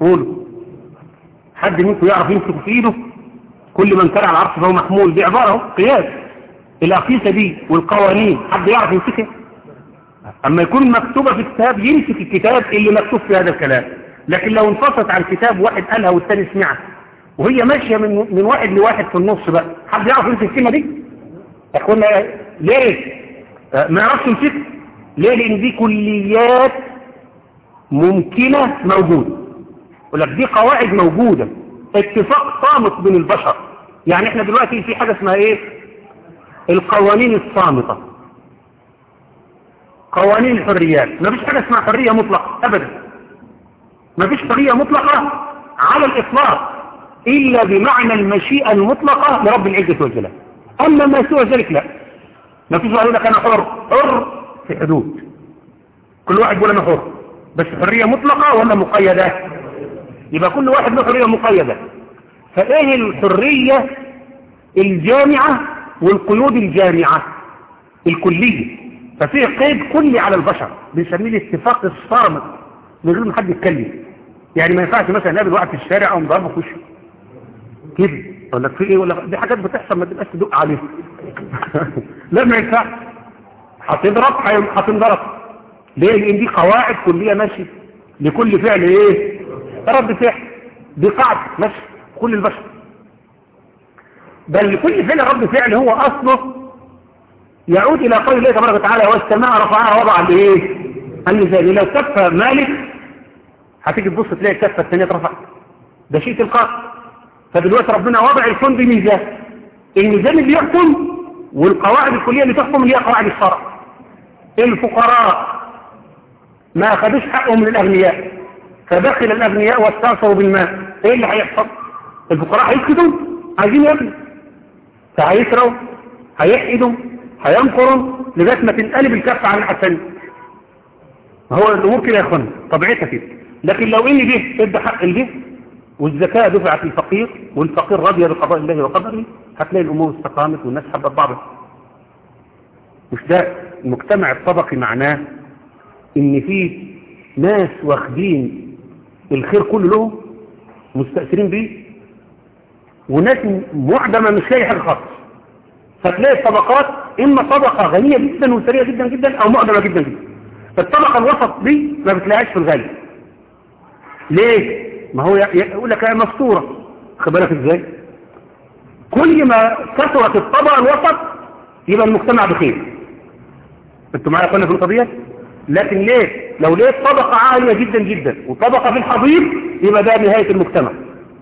قولوا حد منكم يعرف يمسكه في إيده؟ كل من كان على العرش فهو محمول. دي عبارة قياس. الأقيسة دي والقوانين حد يعرف يمسكها؟ أما يكون مكتوبة في كتاب يمسك الكتاب اللي مكتوب في هذا الكلام. لكن لو انفصلت عن كتاب واحد قالها والثاني سمعها. وهي ماشية من من واحد لواحد في النص بقى. حد يعرف يمسك الكلمة دي؟ يقولنا ليه؟ ما يعرفش يمسكها ليه لأن دي كليات ممكنة موجودة. يقول لك دي قواعد موجودة. اتفاق صامت بين البشر. يعني إحنا دلوقتي في حاجة اسمها إيه؟ القوانين الصامتة. قوانين الحريات. ما فيش حاجة اسمها حرية مطلقة ابدا. ما فيش حرية مطلقة على الإطلاق إلا بمعنى المشيئة المطلقة لرب العزة والجلال. أما ما سوى ذلك لا. ما فيش واحد يقول لك أنا حر. حر في حدود. كل واحد يقول أنا حر. بس حرية مطلقة ولا مقيدة؟ يبقى كل واحد له حرية مقيدة. فإيه الحرية الجامعة والقيود الجامعة؟ الكلية. ففيه قيد كلي على البشر. بنسميه الاتفاق الصامت. من غير ما حد يتكلم. يعني ما ينفعش مثلا نقابل واحد في الشارع أو ضربه في وشه. كده. ولا في إيه؟ ولا دي حاجات بتحصل ما تبقاش تدق عليها لا ما ينفعش. هتضرب هتنضرب. ليه؟ لأن دي قواعد كلية ماشيه لكل فعل إيه؟ رد فعل. دي قاعدة ماشيه كل البشر. بل لكل فعل رد فعل هو أصله يعود إلى قول الله تبارك وتعالى والسماء رفعها وضع الايه الميزان. لو كفه مالك هتيجي تبص تلاقي الكفة الثانية اترفعت. ده شيء تلقائي. فدلوقتي ربنا وضع الكون بميزان الميزان اللي يحكم والقواعد الكلية اللي تحكم اللي هي قواعد الشرع. الفقراء ما أخذوش حقهم من الأغنياء فدخل الأغنياء واستعصروا بالماء إيه اللي هيحصل؟ الفقراء هيسكتوا عايزين ياكلوا. فهيسروا هيحقدوا هينقروا لغاية ما تنقلب الكفه عن الحسن هو الأمور كده يا اخوانا طبيعتها كده. لكن لو ان جه؟ إدى حق الجه والزكاة دفعت للفقير والفقير رضي بقضاء الله وقدره هتلاقي الأمور استقامت والناس حبت بعضها. مش ده المجتمع الطبقي معناه إن في ناس واخدين الخير كله لهم مستأثرين بيه وناس معدمة مش لاقي حاجة خالص. فتلاقي الطبقات إما طبقة غنية جدا وثرية جدا جدا أو معدمة جدا جدا. الطبقة الوسط دي ما بتلاقيهاش في الغالب. ليه؟ ما هو يقول لك مستورة. خد بالك إزاي؟ كل ما كثرت الطبقة الوسط يبقى المجتمع بخير. أنتوا معايا قلنا في ديت؟ لكن ليه؟ لو لقيت طبقة عالية جدا جدا وطبقة في الحضيض يبقى ده نهاية المجتمع.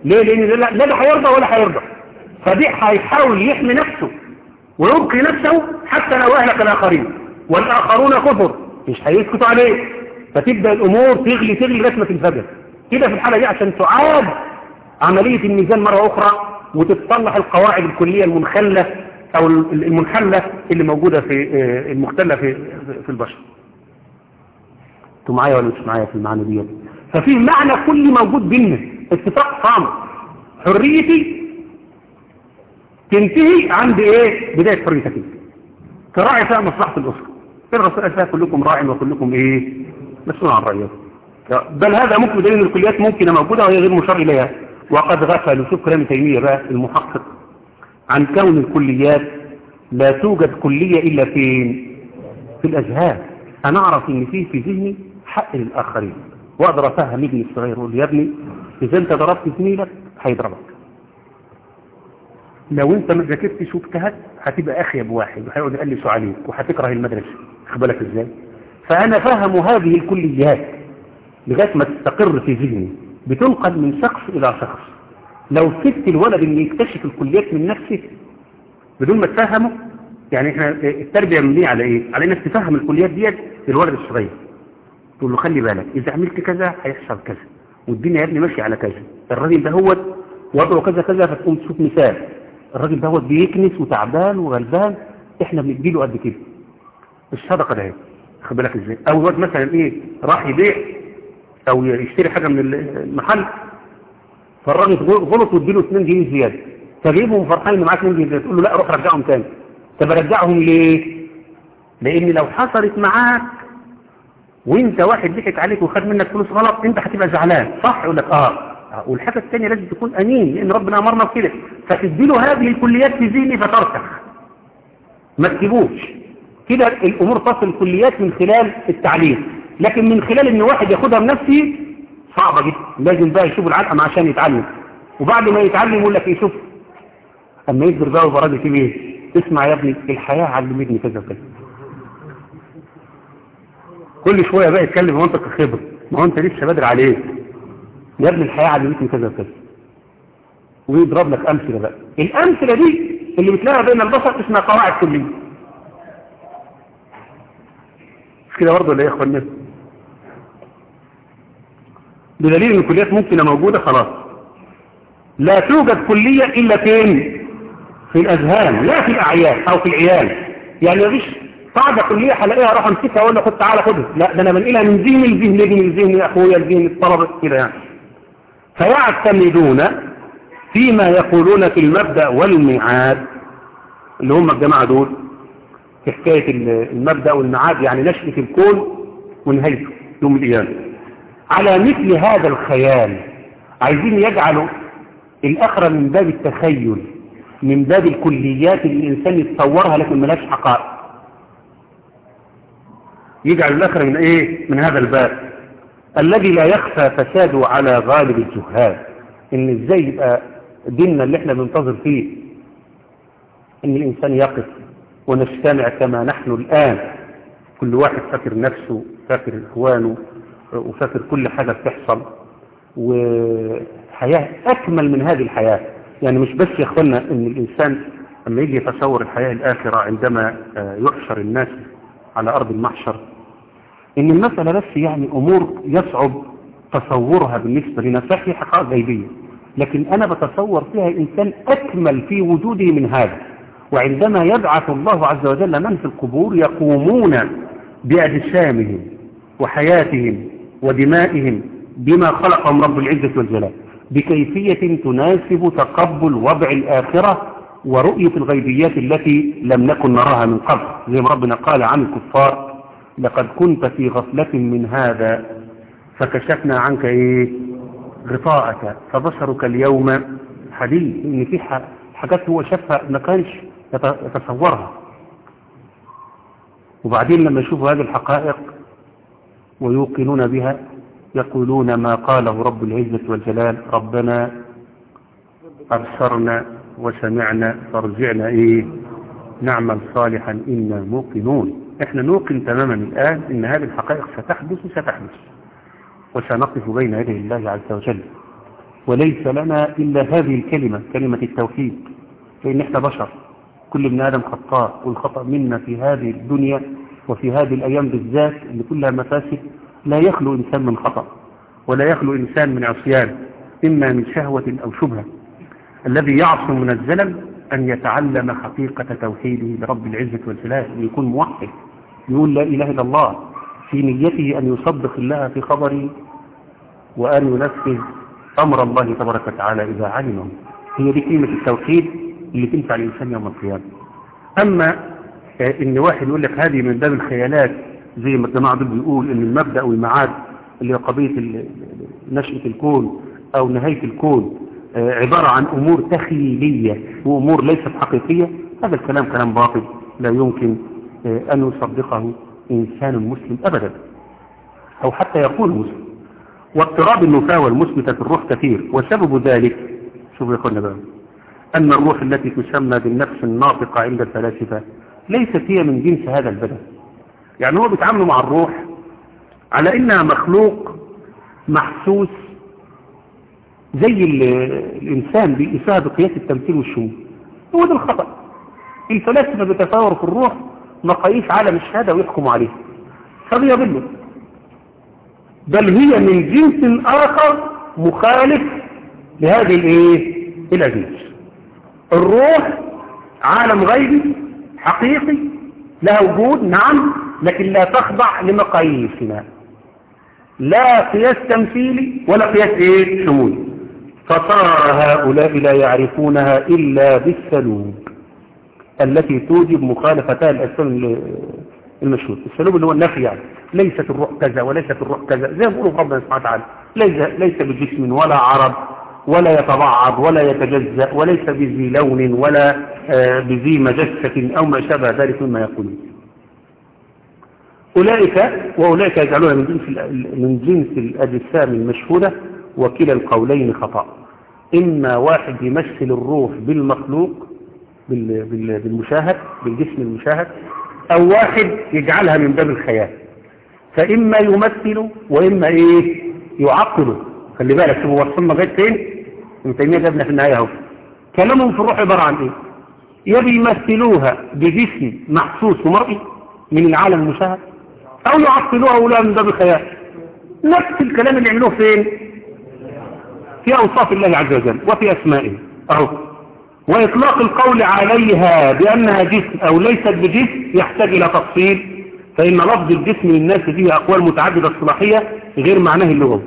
ليه؟ لأن لا ده هيرضى ولا هيرضى. فدي هيحاول يحمي نفسه ويبقي نفسه حتى لو أهلك الآخرين. والآخرون كفر. مش هيسكتوا عليه. فتبدأ الأمور تغلي تغلي لغاية ما تنفجر. كده في الحالة دي عشان تعاد عملية الميزان مرة أخرى وتتصلح القواعد الكلية المنخلة أو المنحله اللي موجودة في المختلة في في البشر. أنتوا معايا ولا مش معايا في المعنى دي؟ ففي معنى كل موجود بيننا. اتفاق صامت. حريتي تنتهي عند إيه؟ بداية حريتك أنت. تراعي فيها مصلحة الأسرة. الرسول قال فيها كلكم راع وكلكم إيه؟ مسؤول عن رأيه بل هذا ممكن دليل الكليات ممكنة موجودة وهي غير مشار إليها. وقد غفلوا شوف كلام تيمية بقى المحقق عن كون الكليات لا توجد كلية إلا فين في الأذهان أنا أعرف إن فيه في ذهني حق للآخرين. وأقدر أفهم ابني الصغير يقول يا ابني إذا أنت ضربت زميلك هيضربك. لو أنت ما ذاكرتش واجتهدت هتبقى أخيب واحد وهيقعد يقلس عليك وهتكره المدرسة. خد بالك إزاي؟ فأنا فهم هذه الكليات. لغاية ما تستقر في ذهني بتنقل من شخص إلى شخص. لو سبت الولد اللي يكتشف الكليات من نفسه بدون ما تفهمه يعني إحنا التربية مبنية على إيه؟ على إنك تفهم الكليات ديت للولد الصغير. تقول له خلي بالك إذا عملت كذا هيحصل كذا والدنيا يا ابني ماشية على كذا. الراجل ده هو وضعه كذا كذا فتقوم تشوف مثال. الراجل ده هو بيكنس وتعبان وغلبان إحنا بنديله قد كده. الصدقة ده خد بالك إزاي؟ أو الواد مثلا إيه راح يبيع أو يشتري حاجة من المحل فالراجل غلط واديله 2 جنيه زيادة. فجيبهم فرحان ان معاه 2 جنيه زيادة تقول له لا روح رجعهم تاني. طب أرجعهم ليه؟ لأن لو حصلت معاك وإنت واحد ضحك عليك وخد منك فلوس غلط أنت هتبقى زعلان. صح يقول لك آه. والحاجة الثانية لازم تكون أمين لأن ربنا أمرنا بكده. فتدي له هذه الكليات في ذهني فترسخ ما تسيبوش كده الأمور تصل الكليات من خلال التعليم. لكن من خلال إن واحد ياخدها بنفسه صعبة جدا. لازم بقى يشوف العلقم عشان يتعلم. وبعد ما يتعلم يقول لك إيه شوف أما يكبر بقى فيه إيه اسمع يا ابني الحياة علمتني كذا وكذا. كل شوية بقى يتكلم منطق الخبر ما هو أنت لسه بدر عليك يا ابن الحياة علمتني كذا وكذا. ويضرب لك أمثلة بقى. الأمثلة دي اللي بتلاقيها بين البشر اسمها قواعد كلية. مش كده برضه ولا إيه يا اخوانا بدليل إن الكليات ممكنة موجودة خلاص. لا توجد كلية إلا فين؟ في الأذهان لا في الأعيان أو في العيال. يعني مفيش قاعدة كلية هلاقيها أروح أمسكها وأقول له خد تعالى خدها. لا ده أنا بنقلها من ذهني لذهن لذهن أخويا لذهن الطلبة كده يعني. فيعتمدون فيما يقولون في المبدأ والميعاد اللي هم الجماعة دول في حكاية المبدأ والميعاد يعني نشأة الكون ونهايته يوم القيامة. على مثل هذا الخيال عايزين يجعلوا الآخرة من باب التخيل من باب الكليات اللي الإنسان يتصورها لكن ملاش حقائق. يجعل الآخرة من إيه؟ من هذا الباب. الذي لا يخفى فساده على غالب الجهال. إن إزاي يبقى ديننا اللي إحنا بننتظر فيه؟ إن الإنسان يقف ونجتمع كما نحن الآن. كل واحد فاكر نفسه فاكر إخوانه وفاكر كل حاجة بتحصل وحياة أكمل من هذه الحياة. يعني مش بس يا أخوانا إن الإنسان لما يجي يتصور الحياة الآخرة عندما يحشر الناس على أرض المحشر إن المسألة بس يعني أمور يصعب تصورها بالنسبة لنا. صحيح حقائق غيبية لكن أنا بتصور فيها الإنسان أكمل في وجوده من هذا. وعندما يبعث الله عز وجل من في القبور يقومون بأجسامهم وحياتهم ودمائهم بما خلقهم رب العزة والجلال بكيفية تناسب تقبل وضع الآخرة ورؤية الغيبيات التي لم نكن نراها من قبل. زي ما ربنا قال عن الكفار لقد كنت في غفلة من هذا فكشفنا عنك إيه؟ غطاءك فبصرك اليوم حديد. إن في حاجات هو شافها ما كانش يتصورها. وبعدين لما يشوفوا هذه الحقائق ويوقنون بها يقولون ما قاله رب العزة والجلال ربنا أبصرنا وسمعنا فارجعنا إيه نعمل صالحا إنا موقنون. إحنا نوقن تماما الآن إن هذه الحقائق ستحدث ستحدث وسنقف بين يدي الله عز وجل. وليس لنا إلا هذه الكلمة كلمة التوحيد لأن إحنا بشر كل ابن آدم خطاء والخطأ منا في هذه الدنيا وفي هذه الأيام بالذات اللي كلها مفاسد لا يخلو إنسان من خطأ ولا يخلو إنسان من عصيان إما من شهوة أو شبهة. الذي يعصم من الزلل أن يتعلم حقيقة توحيده لرب العزة والجلال أن يكون موحد يقول لا إله إلا الله في نيته أن يصدق الله في خبره وأن ينفذ أمر الله تبارك وتعالى إذا علمه. هي دي كلمة التوحيد اللي تنفع الإنسان يوم القيامة. أما إن واحد يقول لك هذه من باب الخيالات زي ما الجماعة دول بيقول إن المبدأ والمعاد اللي هي قضية نشأة الكون أو نهاية الكون عبارة عن أمور تخيلية وأمور ليست حقيقية هذا الكلام كلام باطل لا يمكن أن يصدقه إنسان مسلم أبدا أو حتى يقول مسلم. واضطراب النفاة والمثبتة في الروح كثير وسبب ذلك شوفوا يا أخوانا بقى أن الروح التي تسمى بالنفس الناطقة عند الفلاسفة ليست هي من جنس هذا البدن. يعني هو بيتعاملوا مع الروح على إنها مخلوق محسوس زي الإنسان بيقيسها بقياس التمثيل والشمول. هو ده الخطأ. الفلاسفة بيتفاوروا في الروح مقاييس عالم الشهادة ويحكموا عليها. فبيضلوا. بل هي من جنس آخر مخالف لهذه الإيه؟ الأجناس الروح عالم غيبي حقيقي لها وجود نعم لكن لا تخضع لمقاييسنا. لا قياس تمثيلي ولا قياس إيه؟ شمولي فصار هؤلاء لا يعرفونها إلا بالسلوب التي توجب مخالفتها الأسلام المشهور السلوب اللي هو النفي يعني. ليست الروح كذا وليست الروح كذا. زي ما بيقولوا ربنا سبحانه وتعالى ليس, بجسم ولا عرض ولا يتبعض ولا يتجزأ وليس بذي لون ولا بذي مجسة أو ما شابه ذلك مما يقولون. أولئك وأولئك يجعلونها من جنس من جنس الأجسام المشهودة وكلا القولين خطأ. إما واحد يمثل الروح بالمخلوق بالمشاهد بالجسم المشاهد أو واحد يجعلها من باب الخيال. فإما يمثل وإما إيه؟ يعقل. خلي بالك شوفوا وصلنا لغاية فين؟ ابن تيمية جابنا في النهاية أهو. كلامهم في الروح عبارة عن إيه؟ يا بيمثلوها بجسم محسوس ومرئي من العالم المشاهد أو يعقلوها ولا من باب الخيال. نفس الكلام اللي عملوه فين؟ في أوصاف الله عز وجل وفي أسمائه. أهو. وإطلاق القول عليها بأنها جسم أو ليست بجسم يحتاج إلى تفصيل فإن لفظ الجسم للناس فيه أقوال متعددة الصلاحية غير معناه اللغوي.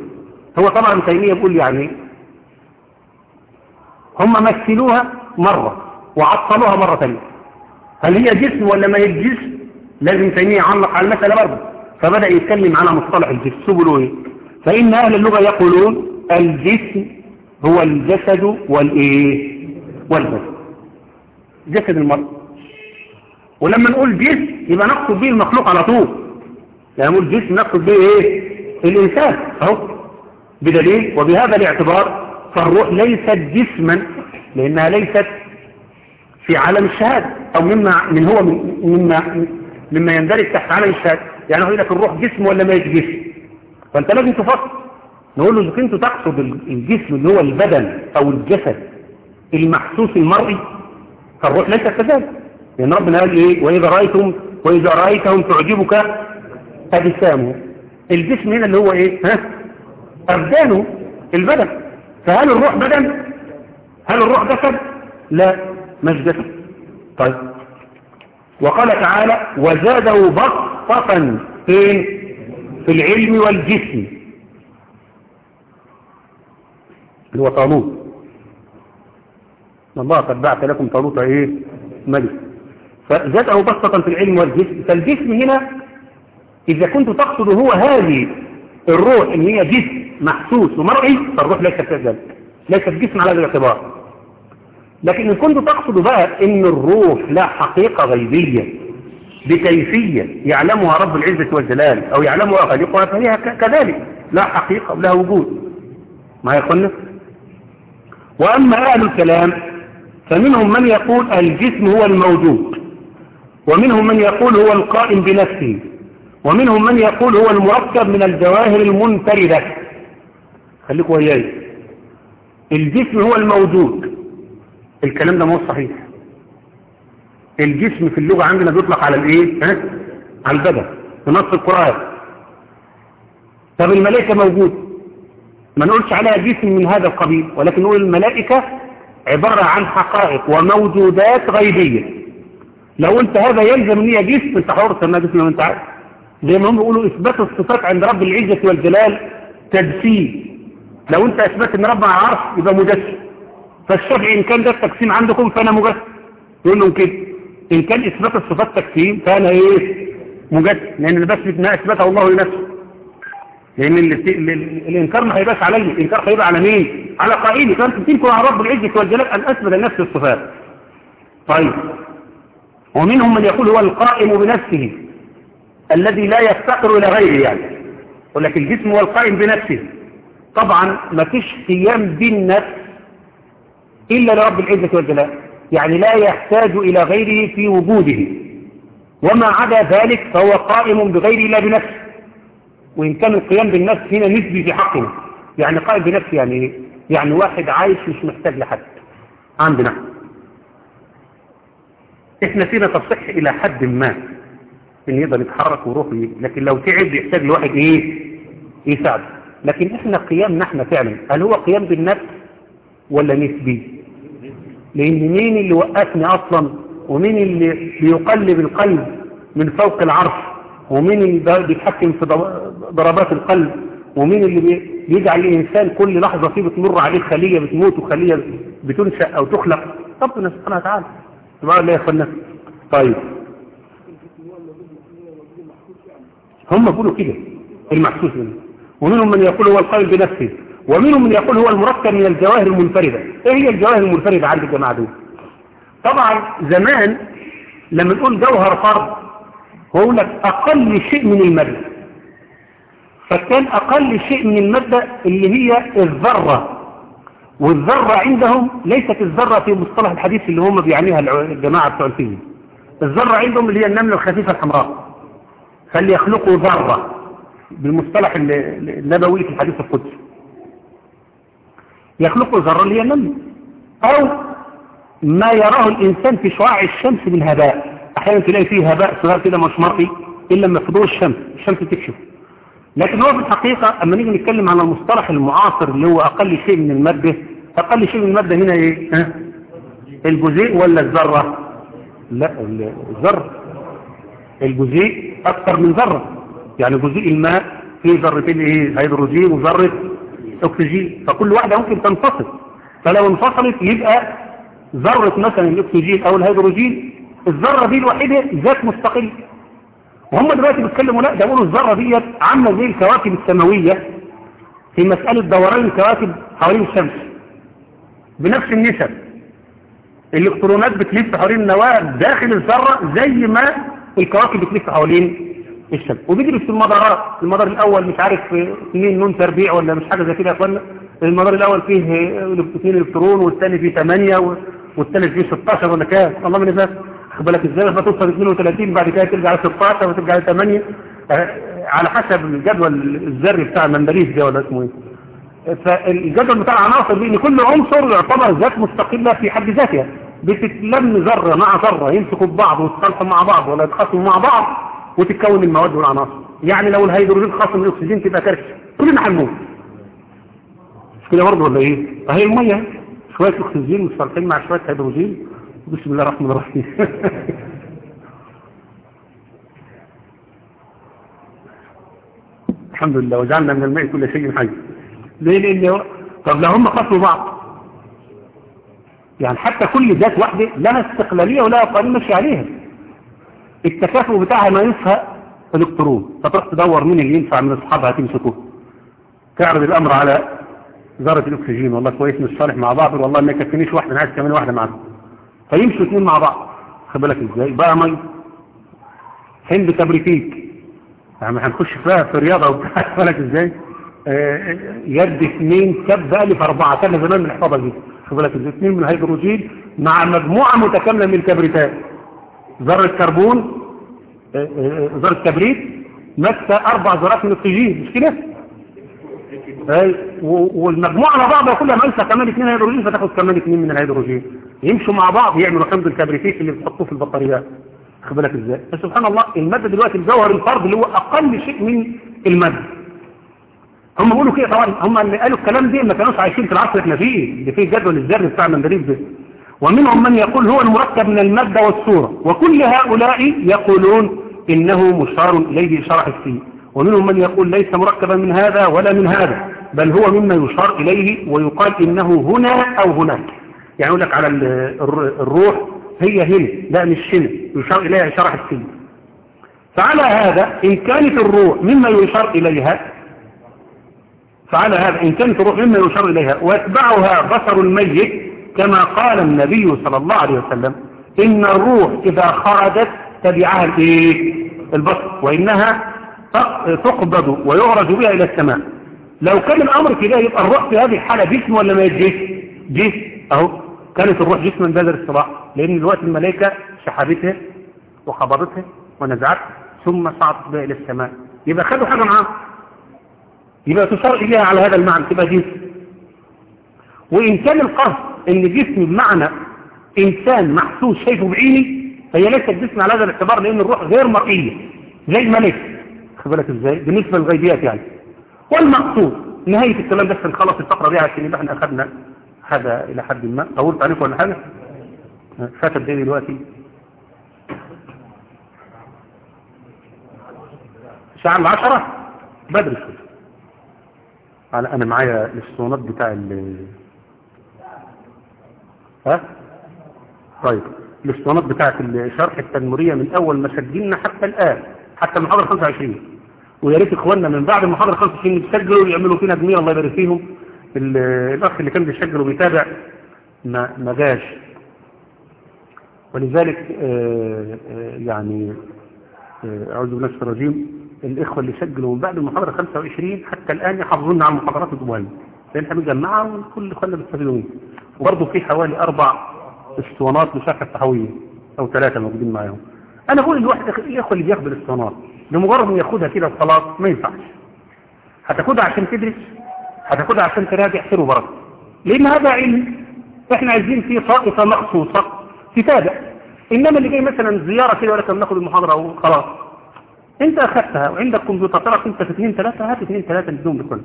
هو طبعا ابن تيمية بيقول يعني هم مثلوها مرة وعطلوها مرة ثانية. هل هي جسم ولا ما هي جسم لازم تيمية يعلق على المسألة برضه. فبدأ يتكلم على مصطلح الجسم. إيه؟ فإن أهل اللغة يقولون الجسم هو الجسد والإيه؟ والبدن جسد المرء. ولما نقول جسم يبقى نقصد به المخلوق على طول. يعني نقول جسم نقصد به إيه؟ الإنسان. أهو. بدليل. وبهذا الاعتبار فالروح ليست جسما لأنها ليست في عالم الشهادة أو مما من هو مما مما يندرج تحت عالم الشهادة. يعني هو لك الروح جسم ولا ما جسم؟ فأنت لازم تفصل نقول له إذا كنت تقصد الجسم اللي هو البدن أو الجسد المحسوس المرئي فالروح ليست كذلك. لأن ربنا قال إيه؟ وإذا رأيتم وإذا رأيتهم تعجبك أجسامهم الجسم هنا اللي هو إيه؟ ها؟ أبدانه البدن. فهل الروح بدن؟ هل الروح جسد؟ لا مش جسد؟ طيب. وقال تعالى وزاده بسطة فين في العلم والجسم. اللي هو طالوت. الله قد بعث لكم طالوت إيه؟ ملك. فزاده بسطة في العلم والجسم. فالجسم هنا إذا كنت تقصد هو هذه الروح إن هي جسم محسوس ومرئي فالروح ليست كذلك ليست جسم على هذا الاعتبار. لكن إن كنت تقصد بقى إن الروح لا حقيقة غيبية بكيفية يعلمها رب العزة والجلال أو يعلمها خالقها فهي كذلك لا حقيقة ولا وجود. ما يقولنا وأما أهل الكلام فمنهم من يقول الجسم هو الموجود ومنهم من يقول هو القائم بنفسه. ومنهم من يقول هو المركب من الجواهر المنفردة. خليكوا وياي. الجسم هو الموجود. الكلام ده مو صحيح. الجسم في اللغة عندنا بيطلق على الإيه؟ ها؟ على البدن. في نص القرآن. طب الملائكة موجود. ما نقولش عليها جسم من هذا القبيل ولكن نقول الملائكة عبارة عن حقائق وموجودات غيبية. لو انت هذا يلزم إن هي جسم انت حر تسميها جسم لو انت عارف زي ما هم بيقولوا إثبات الصفات عند رب العزة والجلال تجسيم. لو أنت أثبت إن ربنا العرش يبقى مجسم. فالشافعي إن كان ده التقسيم عندكم فأنا مجسم. يقول لهم كده. إن كان إثبات الصفات تقسيم فأنا إيه؟ مجسم. لأن بس ما اثبته الله لنفسه. لأن الإنكار ما هيبقاش علي الإنكار هيبقى على مين؟ على قائلي كانت تمكن على رب العزة والجلال أن أثبت لنفس الصفات. طيب. ومنهم من يقول هو القائم بنفسه. الذي لا يفتقر إلى غيره يعني. لك الجسم هو القائم بنفسه. طبعا ما فيش قيام بالنفس إلا لرب العزة والجلال. يعني لا يحتاج إلى غيره في وجوده. وما عدا ذلك فهو قائم بغيره لا بنفسه. وإن كان القيام بالنفس هنا نسبي في حقنا يعني قائم بنفسه يعني إيه يعني واحد عايش مش محتاج لحد. عندنا. إحنا فينا تصح إلى حد ما. إن يقدر يتحرك ويروح لكن لو تعب يحتاج لواحد إيه؟ يساعده. لكن إحنا قيامنا إحنا فعلا. هل هو قيام بالنفس ولا نسبي؟ لأن مين اللي وقفني أصلا؟ ومين اللي بيقلب القلب من فوق العرش؟ ومين اللي بيتحكم في ضربات القلب؟ ومين اللي بيجعل الإنسان كل لحظة فيه بتمر عليه خلية بتموت وخلية بتنشأ أو تخلق؟ ربنا سبحانه وتعالى. سبحانه الله يا طيب. هم بيقولوا كده المحسوس منه ومنهم من يقول هو القائم بنفسه ومنهم من يقول هو المركب من الجواهر المنفردة. إيه هي الجواهر المنفردة عند الجماعة دول؟ طبعا زمان لما نقول جوهر فرد هو لك أقل شيء من المادة. فكان أقل شيء من المادة اللي هي الذرة. والذرة عندهم ليست الذرة في مصطلح الحديث اللي هم بيعنيها الجماعة بتوع الفيزياء. الذرة عندهم اللي هي النملة الخفيفة الحمراء. فليخلقوا ذرة بالمصطلح النبوي في الحديث القدسي. يخلقوا ذرة اللي هي النملة أو ما يراه الإنسان في شعاع الشمس من هباء. أحيانا تلاقي فيه هباء صغير كده مش مرئي إلا لما في ضوء الشمس الشمس تكشف. لكن هو في الحقيقة أما نيجي نتكلم عن المصطلح المعاصر اللي هو أقل شيء من المادة أقل شيء من المادة هنا إيه؟ ها؟ الجزيء ولا الذرة؟ لا الذرة. الجزيء أكثر من ذرة. يعني جزيء الماء فيه ذرتين إيه؟ هيدروجين وذرة أكسجين. فكل واحدة ممكن تنفصل. فلو انفصلت يبقى ذرة مثلا الأكسجين أو الهيدروجين الذرة دي الوحيدة ذات مستقل. وهم دلوقتي بيتكلموا لا ده بيقولوا الذرة دي عاملة زي الكواكب السماوية في مسألة دوران الكواكب حوالين الشمس. بنفس النسب. الإلكترونات بتلف حوالين النواة داخل الذرة زي ما الكواكب بتلف حوالين الشمس. وبيدرس في المدارات المدار الأول مش عارف اثنين نون تربيع ولا مش حاجة زي كده يا إخوانا. المدار الأول فيه اثنين الكترون والثاني فيه 8 والثالث فيه 16 ولا كام. الله من فاكر خد بالك إزاي؟ لما توصل 32 بعد كده ترجع ل 16 وترجع ل 8 على حسب الجدول الذري بتاع المندريس ده ولا اسمه إيه. فالجدول بتاع العناصر دي إن كل عنصر يعتبر ذات مستقلة في حد ذاتها. بتتلم ذرة مع ذرة يمسكوا ببعض ويتخلطوا مع بعض ولا يتخاصموا مع بعض وتتكون المواد والعناصر. يعني لو الهيدروجين خاص من الأكسجين تبقى كارثة. كلنا هنموت مش كده برضه ولا إيه؟ أهي المية. شوية أكسجين متصالحين مع شوية هيدروجين. بسم الله الرحمن الرحيم. الحمد لله وجعلنا من الماء كل شيء حي. ليه؟ لأن طب لو هم خصموا بعض. يعني حتى كل ذات واحدة لها استقلالية ولها قانون ماشي عليها. التكافؤ بتاعها ما ينفع الكترون فتروح تدور مين اللي ينفع من أصحابها تمسكوه تعرض الأمر على ذرة الأكسجين. والله كويس مش صالح مع بعض والله ما يكفينيش واحدة أنا عايز كمان واحدة معاهم فيمشوا اثنين مع بعض. خد بالك إزاي؟ بقى مي حمض كبريتيك يعني هنخش فيها في رياضة وبتاع بالك إزاي؟ آه، يد اثنين كب ألف أربعة كان زمان من الحفاظة دي. بالك إزاي اثنين من الهيدروجين مع مجموعة متكاملة من الكبريتات ذرة كربون آه، آه، ذرة كبريت ماسكة أربع ذرات من الاكسجين مش كده؟ و- والمجموعة مع بعض كلها ماسكة كمان اثنين هيدروجين فتاخد كمان اثنين من الهيدروجين. يمشوا مع بعض يعملوا حمض الكبريتيك اللي بتحطوه في البطاريات خد بالك إزاي؟ فسبحان الله المادة دلوقتي الجوهر الفرد اللي هو أقل شيء من المادة. هم بيقولوا كده طبعا. هم اللي قالوا الكلام ده ما كانوش عايشين في العصر إحنا فيه اللي فيه جدول الذري بتاع المندريب ده. ومنهم من يقول هو المركب من المادة والصورة. وكل هؤلاء يقولون إنه مشار إليه إشارة حسية ومنهم من يقول ليس مركبا من هذا ولا من هذا بل هو مما يشار إليه ويقال إنه هنا أو هناك. يعني يقول لك على ال- الر- الروح هي هنا لا مش هنا. يشار إليها إشارة حسية فعلى هذا إن كانت الروح مما يشار إليها فعلى هذا إن كانت الروح مما يشار إليها. ويتبعها بصر الميت كما قال النبي صلى الله عليه وسلم. إن الروح إذا خرجت تبعها الإيه؟ البصر. وإنها تق- تقبض ويعرج بها إلى السماء. لو كان الأمر كده يبقى الروح في هذه الحالة جسم ولا ما جسم جسم. أهو كانت الروح جسما بدر الصلاح لأن دلوقتي الملائكة سحبتها وقبضتها ونزعتها ثم صعدت بها إلى السماء. يبقى خدوا حاجة معاهم. يبقى تشار إليها على هذا المعنى تبقى جسم. وإن كان القصد إن جسم بمعنى إنسان محسوس شايفه بعيني فهي ليست جسم على هذا الاعتبار لأن الروح غير مرئية زي الملك بالك إزاي؟ بالنسبة للغيبيات يعني. والمقصود نهاية الكلام بس نخلص الفقرة دي عشان يبقى إحنا أخذنا هذا إلى حد ما. طولت عليكم ولا حاجة؟ فاتت دي دلوقتي. الساعة العشرة بدري شوية. أنا أنا معايا الاسطوانات بتاع ال ها؟ طيب الاسطوانات بتاعت الشرح التنمرية من أول ما سجلنا حتى الآن حتى المحاضرة 25 ويا ريت إخواننا من بعد المحاضرة 25 يسجلوا ويعملوا فينا جميل الله يبارك فيهم. ال- الأخ اللي كان بيسجل وبيتابع ما ما جاش. ولذلك آه، آه، يعني آه، أعوذ بالله من الرجيم. الإخوة اللي سجلوا من بعد المحاضرة 25 حتى الآن يحافظون على المحاضرات الجمهورية لأن إحنا بنجمعها وكل إخواننا بيستفيدوا منها وبرضه في حوالي أربع اسطوانات لشرح التحوية أو ثلاثة موجودين معاهم. أنا بقول الواحد الإخوة اللي بياخد الاسطوانات؟ لمجرد ما ياخدها كده وخلاص ما ينفعش. هتاخدها عشان تدرس؟ هتاخدها عشان تراجع خير وبركة لأن هذا علم. إحنا عايزين فيه طائفة مخصوصة تتابع. إنما اللي جاي مثلا زيارة كده ولكن ناخد المحاضرة وخلاص. انت اخذتها وعندك كمبيوتر تعرف انت في اثنين ثلاثة هات اثنين ثلاثة ندوم بكل.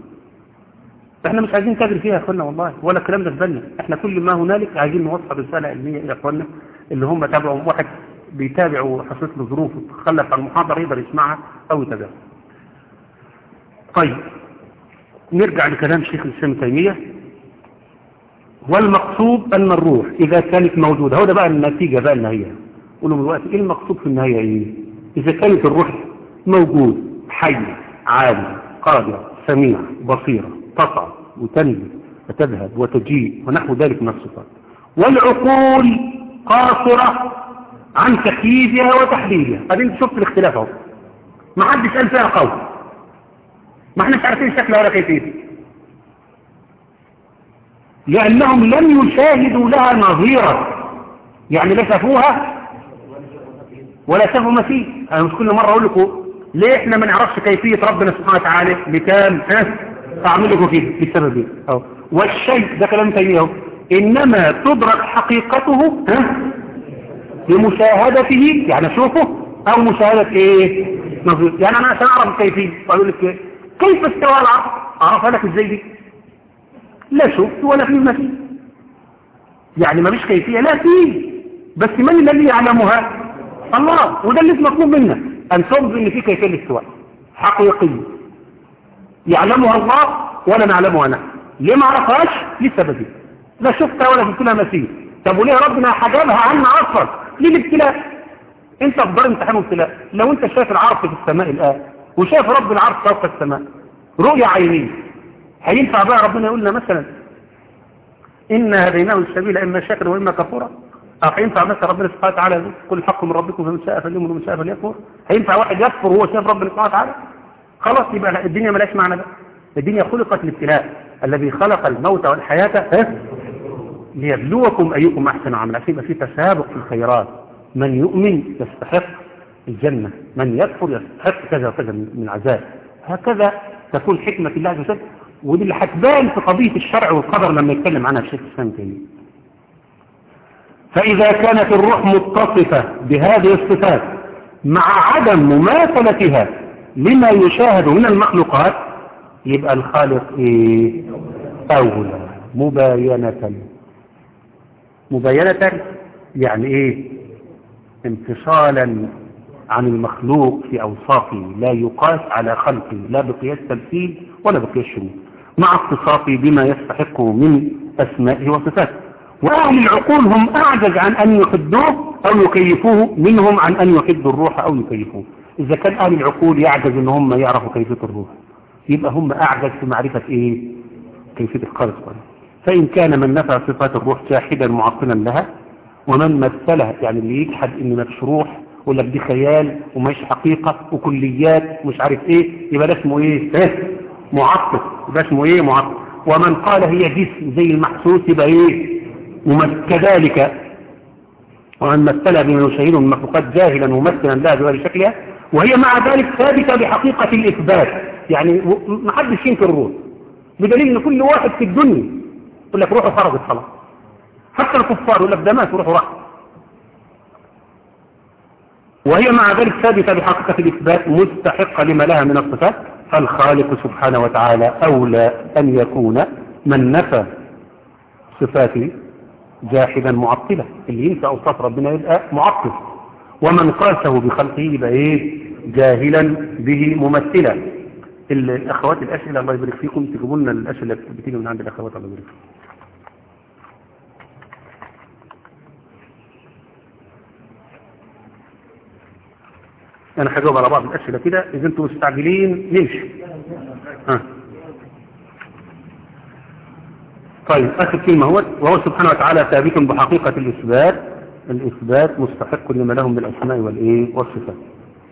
إحنا مش عايزين كادر فيها يا اخوانا والله ولا الكلام ده في بالنا. إحنا كل ما هنالك عايزين نوصل رسالة علمية إلى اخوانا اللي هم تابعوا واحد بيتابع وحصلت له ظروف وتخلف عن المحاضرة يقدر يسمعها أو يتابعها. طيب نرجع لكلام شيخ الإسلام ابن تيمية. والمقصود أن الروح إذا كانت موجودة هو ده بقى النتيجة بقى النهاية. قولوا الوقت إيه المقصود في النهاية إيه إذا كانت الروح موجود حي عالم قادر سميع بصيرة تقع وتنزل وتذهب وتجيء ونحو ذلك من الصفات. والعقول قاصرة عن تكييفها وتحديدها قد انت شفت الاختلاف اهو. ما حدش قال فيها قول. ما إحنا عارفين شكلها ولا كيفيتها لأنهم لم يشاهدوا لها نظيرا يعني لا شافوها ولا شافوا مثيل أنا مش كل مرة أقول لكم ليه إحنا ما نعرفش كيفية ربنا سبحانه وتعالى بكام ها اعمل لكم كده بالسبب إيه أهو. والشيء ده كلام تاني أهو. إنما تدرك حقيقته ها؟ بمشاهدته يعني اشوفه أو مشاهدة إيه؟ نظير يعني أنا عشان أعرف الكيفية أقول لك إيه؟ كيف استوى العرض؟ اعرفها لك إزاي دي؟ لا شفت ولا في مثيل يعني ما فيش كيفية لا فيه بس من الذي يعلمها؟ الله. وده اللي مطلوب منا أن تنظر إن في كيفية الاستواء. حقيقية يعلمها الله ولا نعلمها نحن. ليه ما عرفهاش؟ لسبب لا شفتها ولا شفت لها طب وليه ربنا حجبها عنا أصلا؟ ليه الابتلاء؟ أنت في دار امتحان وابتلاء. لو أنت شايف العرش في السماء الآن وشايف رب العرش فوق السماء رؤية عينية هينفع بقى ربنا يقول لنا مثلا إن هديناه السبيل إما شاكر وإما كفورا؟ أو هينفع مثلا ربنا سبحانه وتعالى كل حق من ربكم فمن شاء فليؤمن ومن شاء فليكفر؟ هينفع واحد يكفر وهو شايف ربنا سبحانه وتعالى؟ خلاص يبقى الدنيا ملاش معنى ده الدنيا خلقت للابتلاء الذي خلق الموت والحياة ليبلوكم أيكم أحسن عملا. يبقى في تسابق في الخيرات. من يؤمن يستحق الجنة. من يكفر يستحق كذا وكذا من العذاب هكذا تكون حكمة الله عز وجل. ودي اللي هتبان في قضية الشرع والقدر لما يتكلم عنها الشيخ الإسلام تاني فإذا كانت الروح متصفة بهذه الصفات مع عدم مماثلتها لما يشاهد من المخلوقات يبقى الخالق إيه؟ أولى مباينة مباينة يعني إيه انفصالا عن المخلوق في أوصافه لا يقاس على خلقه لا بقياس تمثيل ولا بقياس شمول مع اتصافه بما يستحقه من أسمائه وصفاته وأهل العقول هم أعجز عن أن يحدوه أو يكيفوه منهم عن أن يحدوا الروح أو يكيفوه. إذا كان أهل العقول يعجز أن هم يعرفوا كيفية الروح. يبقى هم أعجز في معرفة إيه؟ كيفية الخالق فإن كان من نفع صفات الروح جاحدا معطلا لها ومن مثلها يعني اللي يجحد إن مفيش روح ولا دي خيال ومش حقيقة وكليات مش عارف إيه يبقى ده اسمه إيه؟ إيه؟ معطل يبقى اسمه إيه؟ معطل ومن قال هي جسم زي المحسوس يبقى إيه؟ كذلك ومن مثلها بما يشاهده من المخلوقات جاهلا ممثلا لها بغير شكلها وهي مع ذلك ثابتة بحقيقة الإثبات. يعني ما حدش ينكر الروح. بدليل إن كل واحد في الدنيا يقول لك روحه خرجت خلاص. حتى الكفار يقول لك ده مات وروحه راح. وهي مع ذلك ثابتة بحقيقة الإثبات مستحقة لما لها من الصفات. فالخالق سبحانه وتعالى أولى أن يكون من نفى صفاته جاحدا معطلة اللي ينفع أوصاف ربنا يبقى معطل. ومن قاسه بخلقه يبقى إيه؟ جاهلا به ممثلا. الأخوات الأسئلة الله يبارك فيكم. تجيبوا لنا الأسئلة بتيجي من عند الأخوات الله يبارك فيكم. أنا هجاوب على بعض الأسئلة كده إذا أنتم مستعجلين نمشي ها. طيب آخر كلمة هو وهو سبحانه وتعالى ثابت بحقيقة الإثبات الإثبات مستحق لما لهم من الأسماء والإيه والصفات.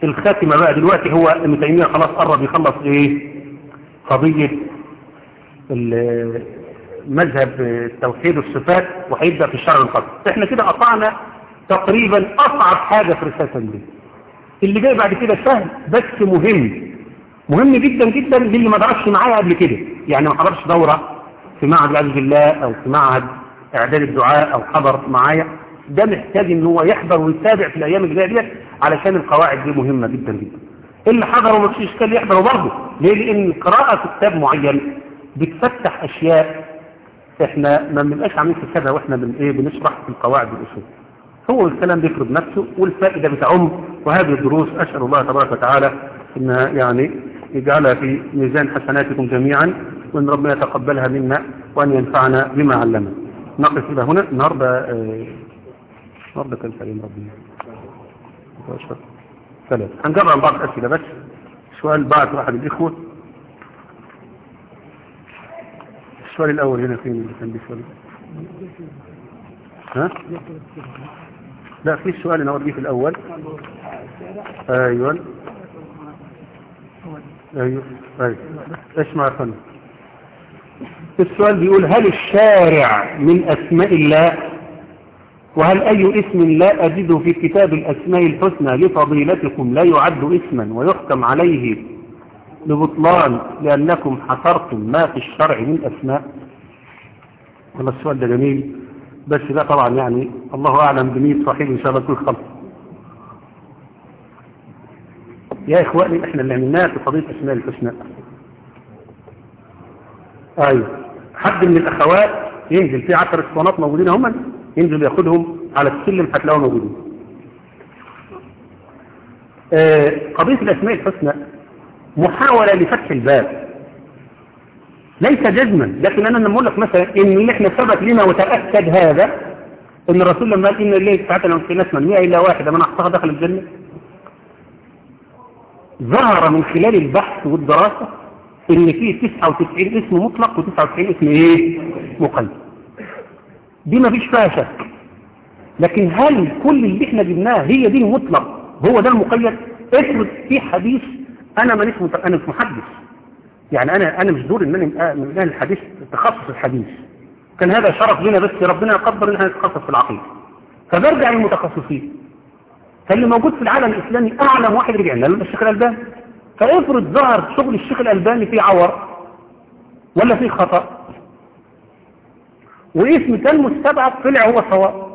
الخاتمة بقى دلوقتي هو ابن تيمية خلاص قرب يخلص إيه؟ قضية مذهب توحيد الصفات وهيبدأ في الشرع القدر إحنا كده قطعنا تقريبا أصعب حاجة في رسالة الدين اللي جاي بعد كده سهل بس مهم. مهم جدا جدا للي ما درسش معايا قبل كده. يعني ما حضرش دورة في معهد العز بالله أو في معهد إعداد الدعاء أو حضر معايا ده محتاج إن هو يحضر ويتابع في الأيام الجاية ديت علشان القواعد دي مهمة جدا جدا. اللي حضر وما فيش اشكال يحضره برضه. ليه؟ لأن القراءة في كتاب معين بتفتح أشياء إحنا ما بنبقاش عاملين كذا وإحنا بن إيه؟ بنشرح في القواعد والأصول. هو الكلام بيفرض نفسه والفائدة بتعم. وهذه الدروس أسأل الله تبارك وتعالى إنها يعني يجعلها في ميزان حسناتكم جميعا. وإن ربنا يتقبلها منا وأن ينفعنا بما علمنا. نقف إلى هنا. النهاردة النهاردة كان سليم ربنا. ثلاثة هنجرب عن بعض الأسئلة بس. سؤال بعد واحد الإخوة. السؤال الأول هنا فين اللي كان بيسأل؟ ها؟ لا في سؤال أنا اوريه في الأول. أيوه. أيوه. أيوه. اسمع يا فندم السؤال بيقول هل الشارع من أسماء الله؟ وهل أي اسم لا أجده في كتاب الأسماء الحسنى لفضيلتكم لا يعد اسما ويحكم عليه لبطلان لأنكم حصرتم ما في الشرع من أسماء؟ والله السؤال ده جميل بس ده طبعا يعني الله أعلم بمية صاحب إن شاء الله كل خلق. يا إخواني إحنا اللي عملناه في قضية أسماء الحسنى. أيوة. حد من الأخوات ينزل في عشر اسطوانات موجودين هم ينزل ياخدهم على السلم هتلاقوهم موجودين. آه قضية الأسماء الحسنى محاولة لفتح الباب. ليس جزما لكن أنا لما أقول لك مثلا إن إحنا ثبت لنا وتأكد هذا إن الرسول لما قال إن الليل ساعتها لو من 100 إلا واحد من أحصاها دخل الجنة؟ ظهر من خلال البحث والدراسة إن في 99 اسم مطلق و99 اسم إيه؟ مقيد. دي ما فيش فيها شك. لكن هل كل اللي إحنا جبناه هي دي المطلق؟ هو ده المقيد؟ افرض في حديث أنا مانيش. أنا مش محدث. يعني أنا أنا مش دور إن أنا من أهل الحديث تخصص الحديث. كان هذا شرف لنا بس ربنا يقدر إن إحنا نتخصص في العقيدة. فبرجع للمتخصصين. فاللي موجود في العالم الإسلامي أعلم واحد رجع لنا الشيخ الألباني. فافرض ظهر شغل الشيخ الألباني فيه عور ولا فيه خطأ؟ واسم كان مستبعد طلع هو صواب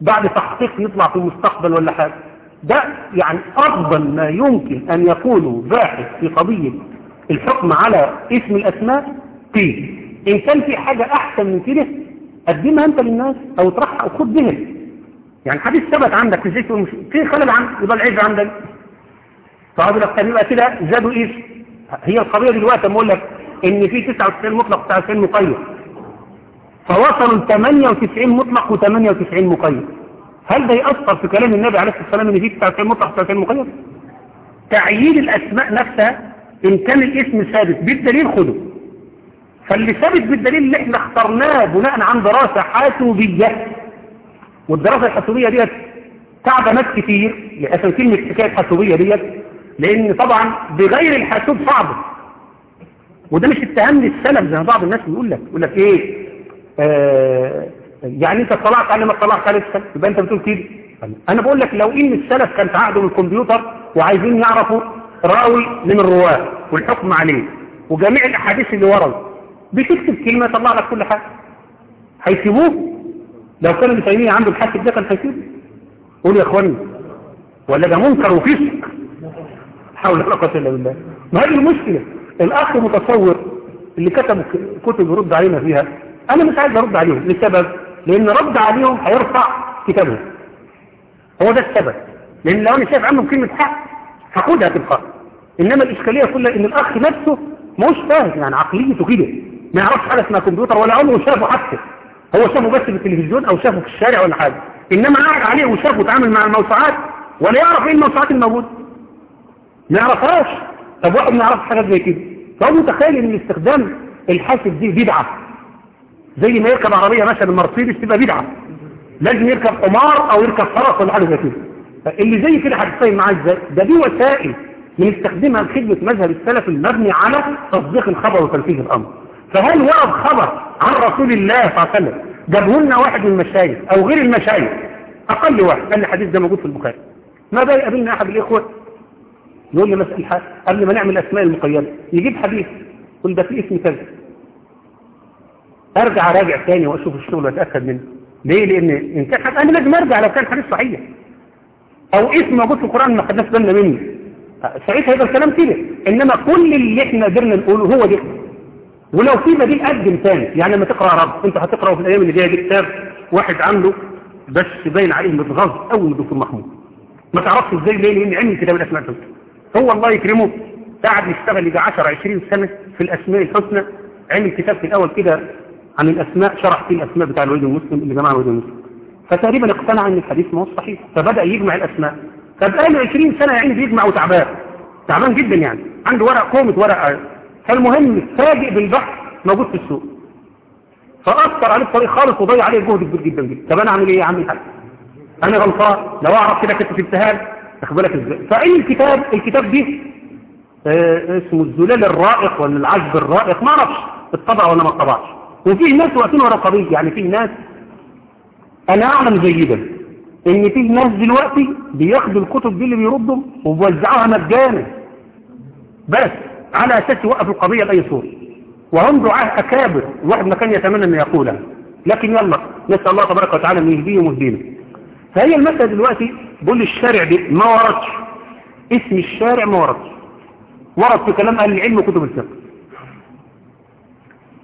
بعد تحقيق يطلع في المستقبل ولا حاجة. ده يعني أفضل ما يمكن أن يقوله باحث في قضية الحكم على اسم الأسماء فيه إن كان في حاجة أحسن من كده قدمها أنت للناس أو اطرحها أو خد بهم. يعني حديث ثبت عندك في في خلل عندك يبقى العيب عندك. فهذا لك يبقى كده زادوا إيش هي القضية دلوقتي لما أقول لك إن في 99 مطلق 99 مقيد. فوصلوا ل 98 مطلق و98 مقيد. هل ده يأثر في كلام النبي عليه الصلاة والسلام إن في 99 مطلق 99 مقيد؟ تعيين الأسماء نفسها إن كان الاسم ثابت بالدليل خده. فاللي ثابت بالدليل اللي إحنا اخترناه بناء عن دراسة حاسوبية. والدراسة الحاسوبية ديت تعب ناس كتير. لأسان كلمة حكاية حاسوبية ديت لأن طبعا بغير الحاسوب صعبة وده مش اتهام للسلف زي ما بعض الناس بيقول لك. يقول لك إيه؟ آه يعني أنت اطلعت على ما اطلعت على السلف يبقى أنت بتقول كده. أنا بقول لك لو إن السلف كان في عقده الكمبيوتر وعايزين يعرفوا رأوي من الرواة والحكم عليه وجميع الأحاديث اللي ورا بتكتب كلمة يطلع لك كل حاجة. هيسيبوه؟ لو كان ابن تيمية عنده الحاسب ده كان هيسيبه؟ قول يا إخواني ولا ده منكر وفسق؟ حول ولا قوه إلا بالله. ما هذه المشكلة. الأخ متصور اللي كتب كتب يرد علينا فيها أنا مش عايز أرد عليهم. لسبب؟ لأن رد عليهم هيرفع كتابهم. هو ده السبب. لأن لو أنا شايف عنهم كلمة حق هاخدها تلقائي إنما الإشكالية كلها إن الأخ نفسه مش فاهم يعني عقليته كده. ما يعرفش حاجة اسمها كمبيوتر ولا عمره شافه حتى. هو شافه بس في التلفزيون أو شافه في الشارع ولا حاجة. إنما قاعد عليه وشافه اتعامل مع الموسوعات ولا يعرف إيه الموسوعات الموجودة. ما يعرفهاش. طب واحد ما يعرفش حاجات زي كده. فهو متخيل إن استخدام الحاسب دي بدعة. زي ما يركب عربية مثلا مرسيدس تبقى بدعة. لازم يركب حمار أو يركب فرس ولا حاجة زي كده. اللي زي كده هتتفاهم معاه إزاي؟ ده دي وسائل بنستخدمها لخدمه مذهب السلف المبني على تصديق الخبر وتنفيذ الأمر. فهل ورد خبر عن رسول الله صلى الله عليه وسلم؟ جابه لنا واحد من المشايخ أو غير المشايخ؟ أقل واحد. قال لي الحديث ده موجود في البخاري. ما بقى يقابلنا أحد الإخوة؟ يقول لي مسألة قبل ما نعمل الاسماء المقيده يجيب حديث يقول ده في اسم كذا. أرجع راجع تاني وأشوف الشغل وأتأكد منه. ليه؟ لأن إن كان حد أنا لازم أرجع لو كان حديث صحيح. أو اسم موجود في القرآن ما خدناش بالنا منه ساعتها يبقى الكلام كده. إنما كل اللي إحنا قدرنا نقوله هو ده. ولو في بديل قدم ثاني يعني لما تقرأ رب أنت هتقرا في الأيام اللي جاية دي كتاب واحد عامله بس باين عليه متغاظ قوي من الدكتور محمود. ما تعرفش إزاي ليه؟ لأن علم كتاب الأسماء الحسنى. هو الله يكرمه. قاعد يشتغل يجي 10 20 سنة في الأسماء الحسنى. عمل كتاب في الأول كده عن الأسماء شرح فيه الأسماء بتاع الوليد المسلم اللي جماعة الوليد المسلم. فتقريبا اقتنع إن الحديث ما هو صحيح فبدأ يجمع الأسماء. فبقى له 20 سنة يعني بيجمع وتعبان. تعبان جدا يعني. عنده ورق كومة ورق فالمهم فاجئ بالبحث موجود في السوق. فأثر عليه الطريق خالص وضيع عليه جهد كبير جدا جدا. طب أنا أعمل إيه يا عم الحاج؟ أنا غلطان. لو أعرف كده كنت في ابتهال. بالك إزاي. فأي الكتاب الكتاب ده آه اسمه الزلال الرائق ولا العجب الرائق ما أعرفش اتطبع ولا ما اتطبعش وفيه ناس واقفين ورا قضيه يعني فيه ناس أنا أعلم جيدا إن فيه ناس دلوقتي بياخدوا الكتب دي اللي بيردهم وبيوزعوها مجانا. بس على أساس يوقف القضية باي صورة. وهم دعاة أكابر الواحد ما كان يتمنى أن يقولها. لكن يلا نسأل الله تبارك وتعالى أن يهديهم ويهدينا. فهي المسألة دلوقتي بقول الشارع ما وردش. اسم الشارع ما وردش. ورد في كلام أهل العلم وكتب الفقه.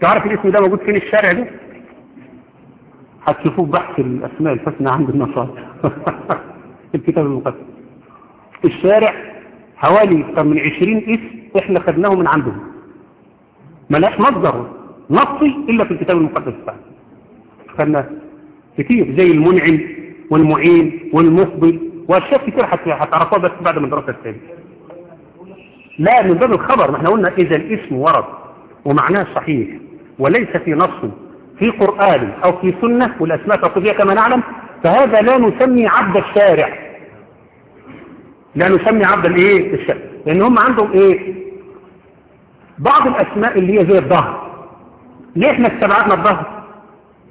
تعرف الاسم ده موجود فين الشارع ده هتشوفوه بحث الأسماء الحسنى عند النصارى. الكتاب المقدس. الشارع حوالي أكثر من 20 اسم إحنا خدناه من عندهم. ملاش مصدر نصي إلا في الكتاب المقدس بتاعنا. خدناه كتير زي المنعم. والمعين والمقبل واشياء كتير هتعرفوها بس بعد ما دراسة الثاني لا من باب الخبر. ما إحنا قلنا إذا الاسم ورد ومعناه صحيح وليس في نص في قرآن أو في سنة والأسماء تطبيع كما نعلم فهذا لا نسمي عبد الشارع. لا نسمي عبد الإيه؟ الشارع. لأن هم عندهم إيه؟ بعض الأسماء اللي هي زي الظهر. ليه إحنا استبعدنا الظهر؟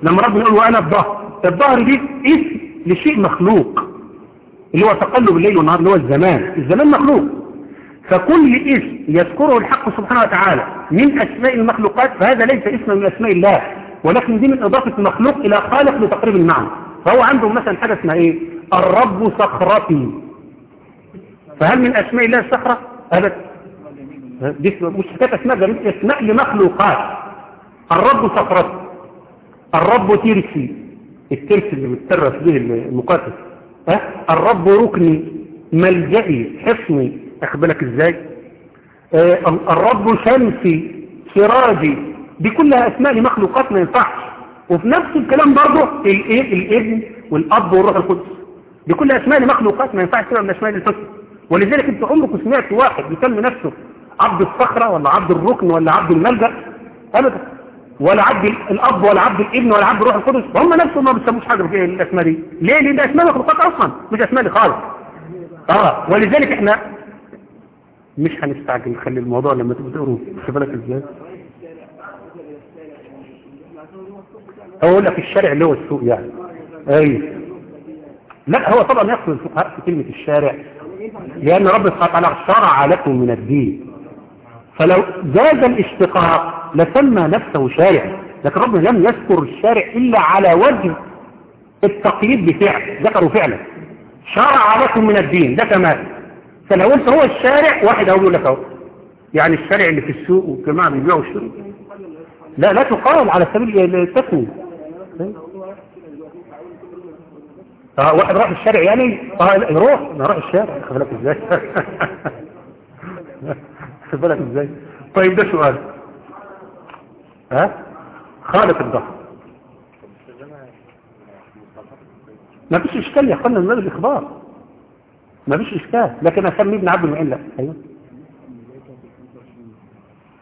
لما ربنا يقول وأنا الظهر. الظهر دي اسم لشيء مخلوق اللي هو تقلب الليل والنهار اللي هو الزمان. الزمان مخلوق. فكل اسم يذكره الحق سبحانه وتعالى من أسماء المخلوقات فهذا ليس اسما من أسماء الله ولكن دي من إضافة مخلوق إلى خالق لتقريب المعنى. فهو عندهم مثلا حاجة اسمها إيه؟ الرب صخرتي. فهل من أسماء الله الصخرة؟ ابدا دي مش حكاية أسماء ده أسماء لمخلوقات. الرب صخرتي. الرب ترسي الترس اللي بتترس به المقاتل. ها؟ الرب ركني ملجئي حصني. اخبرك إزاي؟ آه الرب شمسي سراجي. دي كلها أسماء لمخلوقات ما ينفعش. وفي نفس الكلام برضه الإبن والأب والروح القدس. دي كلها أسماء لمخلوقات ما ينفعش تبقى من أسماء الحسنى. ولذلك أنت عمرك سمعت واحد يسمي نفسه عبد الصخرة ولا عبد الركن ولا عبد الملجأ؟ ابدا. ولا عبد الأب ولا عبد الابن ولا عبد الروح القدس هم نفسهم ما بيسموش حاجة في الأسماء دي. ليه؟ ليه ده أسماء مخلوقات أصلا مش أسماء دي خالص. آه ولذلك إحنا مش هنستعجل نخلي الموضوع لما تبقى تقروا. خد بالك إزاي؟ أقول لك الشارع اللي هو السوق يعني. أي. لا هو طبعا يقصد في كلمة الشارع. لأن رب سبحانه وتعالى شرع لكم من الدين. فلو جاز الاشتقاق لسمى نفسه شارع لكن ربنا لم يذكر الشارع إلا على وجه التقييد بفعل ذكروا فعلا. شرع لكم من الدين ده كمال فلو قلت هو الشارع واحد أقول لك أهو. يعني الشارع اللي في السوق والجماعة بيبيعوا الشرب لا لا تقال على سبيل التسمية آه واحد راح الشارع يعني آه يروح نروح الشارع. خد بالك إزاي؟ خد بالك إزاي؟ طيب ده سؤال. ها؟ خالق الظهر ما فيش إشكال يا أخوانا من الإخبار. ما فيش إشكال. لكن اسميه ابن عبد المعين لا. أيوه.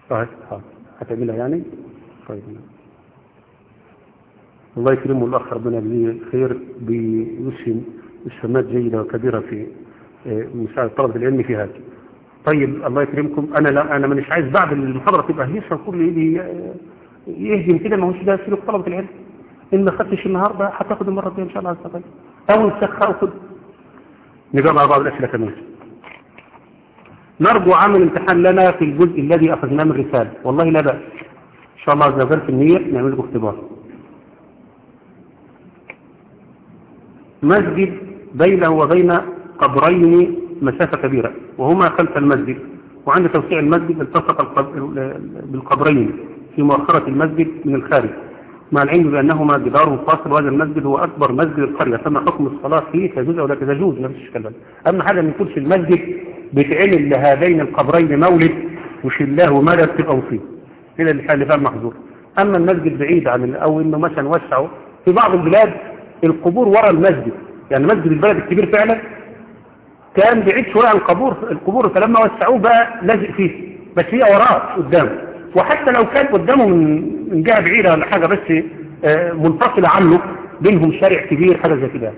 طيب حاضر هتعملها يعني؟ طيب. الله يكرمه الأخ ربنا يجزيه خير بيسهم اسهامات جيدة وكبيرة في مساعدة طلبة العلم في هذا. طيب الله يكرمكم. أنا لا أنا مش عايز بعد المحاضرة تبقى هيصه كل يجي يهجم كده ما هوش ده سلوك طلبة العلم. إن ما خدتش النهارده هتاخد المرة الجاية إن شاء الله عز وجل أو نسخها وخد نجاوب على بعض الأسئلة كمان. نرجو عمل امتحان لنا في الجزء الذي أخذناه من الرساله والله لا بأس. إن شاء الله عز وجل في النية نعمل لكم اختبار. مسجد بينه وبين قبرين مسافة كبيرة وهما خلف المسجد وعند توسيع المسجد التصق بالقبرين في مؤخرة المسجد من الخارج مع العلم بأنهما جدار فاصل وهذا المسجد هو أكبر مسجد القرية فما حكم الصلاة فيه؟ تجوز أو لا تجوز؟ ما فيش كلام. أهم حاجة ما يكونش المسجد بيتعمل لهذين القبرين مولد وش الله ومدى تبقوا فيه. كده اللي فيها محظور. أما المسجد بعيد عن أو إنه مثلا وسعوا في بعض البلاد القبور ورا المسجد يعني مسجد البلد الكبير فعلا كان بعيد شوية عن القبور القبور فلما وسعوه بقى لازق فيه بس هي وراه قدامه. وحتى لو كان قدامه من جهة بعيدة ولا حاجة بس منفصلة عنه بينهم شارع كبير حاجة زي كده.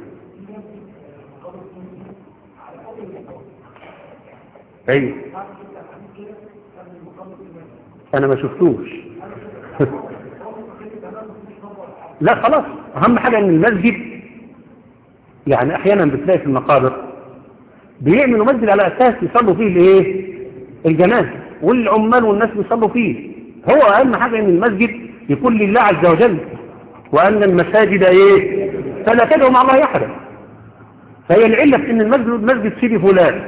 أيوه أنا ما شفتوش. لا خلاص أهم حاجة إن المسجد يعني أحيانا بتلاقي في المقابر بيعملوا مسجد على أساس يصلوا فيه الإيه؟ الجنازه والعمال والناس بيصلوا فيه. هو أهم حاجة إن المسجد يكون لله عز وجل وأن المساجد إيه؟ فلا تدعوا مع الله أحدا. فهي العلة في إن المسجد مسجد سيدي فلان.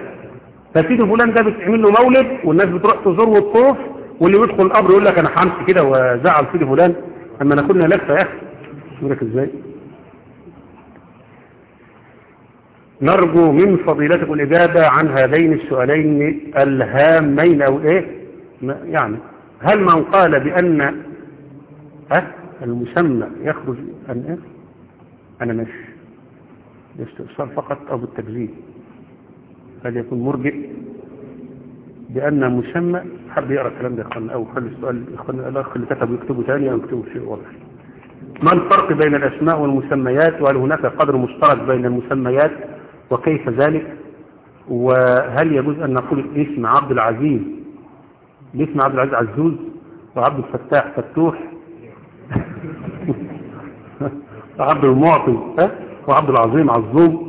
فسيدي فلان ده بتعمل له مولد والناس بتروح تزور وتطوف واللي يدخل القبر يقول لك أنا همشي كده وزعل سيدي فلان. أما ناخدنا لفه يا أخي يقول لك إزاي نرجو من فضيلتكم الإجابة عن هذين السؤالين الهامين أو إيه؟ يعني هل من قال بأن ها المسمى يخرج أن إيه؟ أنا ماشي باستئصال فقط أو بالتكذيب هل يكون مرجئ بأن مسمى؟ حب يقرأ الكلام ده يا إخوانا أو خلي السؤال إخوانا الأخ اللي كتب يكتبه ثاني أو يكتبه شيء واضح. ما الفرق بين الأسماء والمسميات؟ وهل هناك قدر مشترك بين المسميات؟ وكيف ذلك؟ وهل يجوز أن نقول اسم عبد العزيز باسم عبد العزيز عزوز وعبد الفتاح فتوح؟ وعبد المعطي؟ وعبد العظيم عزوم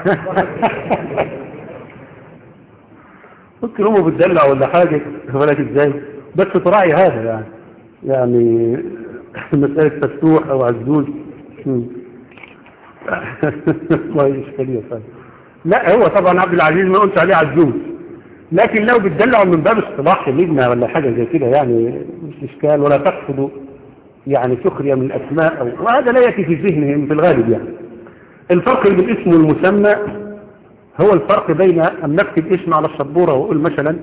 ممكن هم بتدلع ولا حاجة بالك إزاي بس تراعي هذا يعني يعني مسألة فتوح أو عزوز. والله اشكالية فعلا. لا هو طبعا عبد العزيز ما قلت عليه عزوز لكن لو بتدلعوا من باب اصطلاح اللجنة ولا حاجة زي كده يعني مش إشكال ولا تقصدوا يعني سخرية من الأسماء أو وهذا لا يأتي في ذهنهم في الغالب يعني. الفرق بين الاسم والمسمى هو الفرق بين أن نكتب اسم على السبورة وأقول مثلا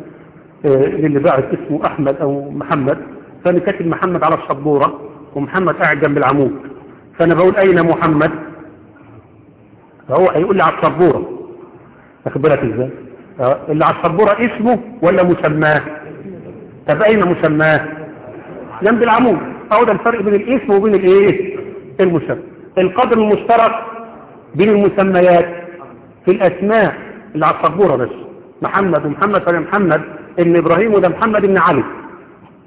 اللي باعت اسمه أحمد أو محمد فأنا كاتب محمد على السبورة ومحمد قاعد جنب العمود فأنا بقول أين محمد؟ فهو هيقول لي على السبورة واخد بالك إزاي؟ اللي على السبورة اسمه ولا مسماه؟ طب أين مسماه؟ جنب العمود. أهو ده الفرق بين الاسم وبين الإيه؟ المسمى. القدر المشترك بين المسميات في الأسماء اللي على السبورة بس. محمد ومحمد فده محمد ابن إبراهيم وده محمد ابن علي.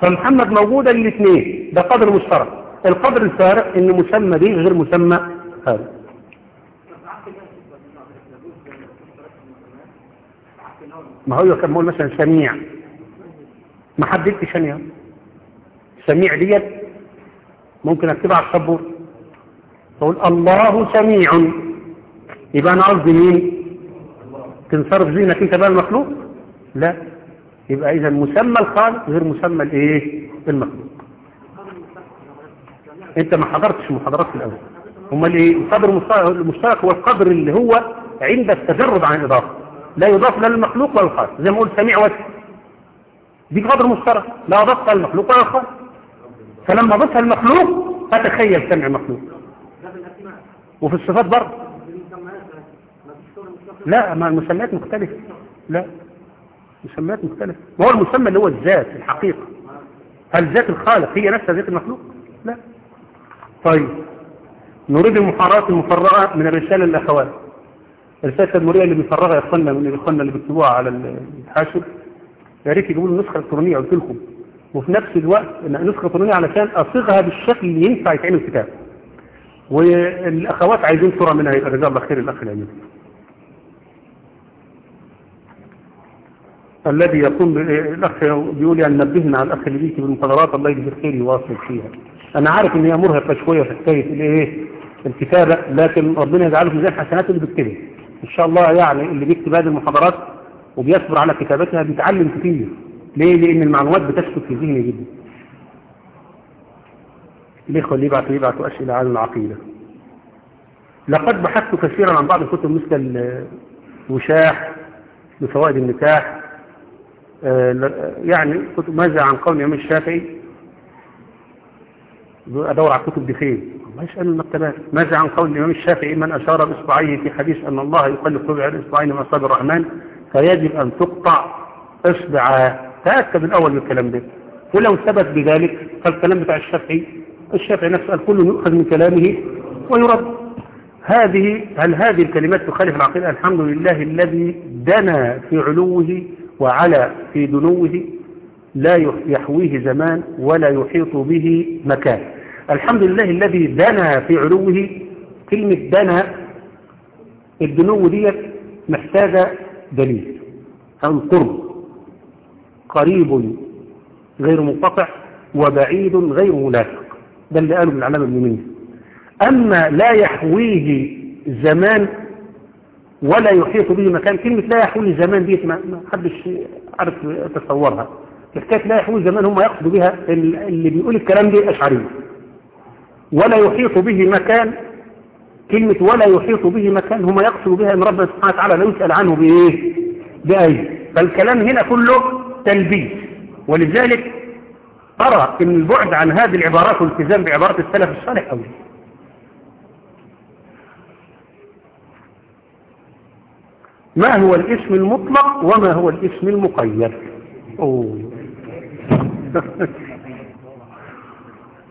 فمحمد موجودة للاثنين ده قدر مشترك. القدر الفارق إن مسمى دي غير مسمى هذا. ما هو كان بقول مثلا سميع. ما حددتش أنا سميع ديت ممكن أكتبها على السبورة تقول الله سميع. يبقى أنا قصدي مين؟ تنصرف ذهنك أنت بقى المخلوق؟ لا. يبقى إذا مسمى الخالق غير مسمى الإيه؟ المخلوق. أنت ما حضرتش محاضرات في الأول. أمال إيه؟ القدر المشترك هو القدر اللي هو عند التجرد عن الإضافة. لا يضاف لا للمخلوق ولا للخالق زي ما قلت سميع واسع دي قدر مشترك. لا اضافها للمخلوق ولا للخالق فلما اضيفها للمخلوق فتخيل سمع مخلوق. وفي الصفات برضه. لا ما المسميات مختلفة. لا. مسميات مختلفة. وهو المسمى اللي هو الذات الحقيقة. هل ذات الخالق هي نفسها ذات المخلوق؟ لا. طيب. نريد المحاضرات المفرغة من الرسالة للأخوات. الرسالة التدمرية اللي بيفرغها يا أخوانا من الاخوانا اللي بيكتبوها على الحاسب يا ريت يجيبوا لي النسخة الإلكترونية قلت لكم. وفي نفس الوقت نسخة إلكترونية علشان أصيغها بالشكل اللي ينفع يتعمل كتاب. والأخوات عايزين صورة منها يبقى جزاه الله خير الأخ الأمين الذي يقوم الأخ بيقول يعني نبهنا على الأخ اللي بيجي بالمحاضرات الله يجزيه الخير يواصل فيها. أنا عارف إن هي مرهقة شوية في حكاية الإيه الكتابة لكن ربنا يجعله في ميزان حسناته اللي بيكتبها. إن شاء الله يعني اللي بيكتب هذه المحاضرات وبيصبر على كتابتها بيتعلم كتير. ليه؟ لأن المعلومات بتسكت في ذهني جدا. الإخوة اللي يبعتوا يبعتوا أسئلة عن العقيدة؟ لقد بحثت كثيرا عن بعض الكتب مثل الوشاح بفوائد النكاح يعني كتب ماذا عن قول الإمام الشافعي؟ أدور على الكتب دي فين يسأل المكتبات ماذا عن قول الإمام الشافعي من أشار بإصبعيه في حديث أن الله يقلب قبع الإصبعين من أصابع الرحمن فيجب أن تقطع إصبعاه تأكد الأول من الكلام ده. ولو ثبت بذلك فالكلام بتاع الشافعي الشافعي نفسه قال كله يؤخذ من كلامه ويرد. هذه هل هذه الكلمات تخالف العقيدة؟ الحمد لله الذي دنا في علوه وعلى في دنوه. لا يحويه زمان ولا يحيط به مكان. الحمد لله الذي دنا في علوه. كلمة دنا الدنو ديت محتاجة دليل. أو القرب قريب غير منقطع وبعيد غير ملاحق. ده اللي قاله العلامة ابن أما لا يحويه زمان ولا يحيط به مكان كلمة لا يحويه زمان دي ما حدش عارف تصورها حكاية لا يحويه زمان هم يقصدوا بها اللي بيقول الكلام دي أشعري ولا يحيط به مكان كلمة ولا يحيط به مكان هم يقصدوا بها أن ربنا سبحانه وتعالى لا يسأل عنه بإيه؟ بأي؟ فالكلام هنا كله تلبيس. ولذلك ترى إن البعد عن هذه العبارات والالتزام بعبارات السلف الصالح أولى. ما هو الاسم المطلق وما هو الاسم المقيد؟ أوه.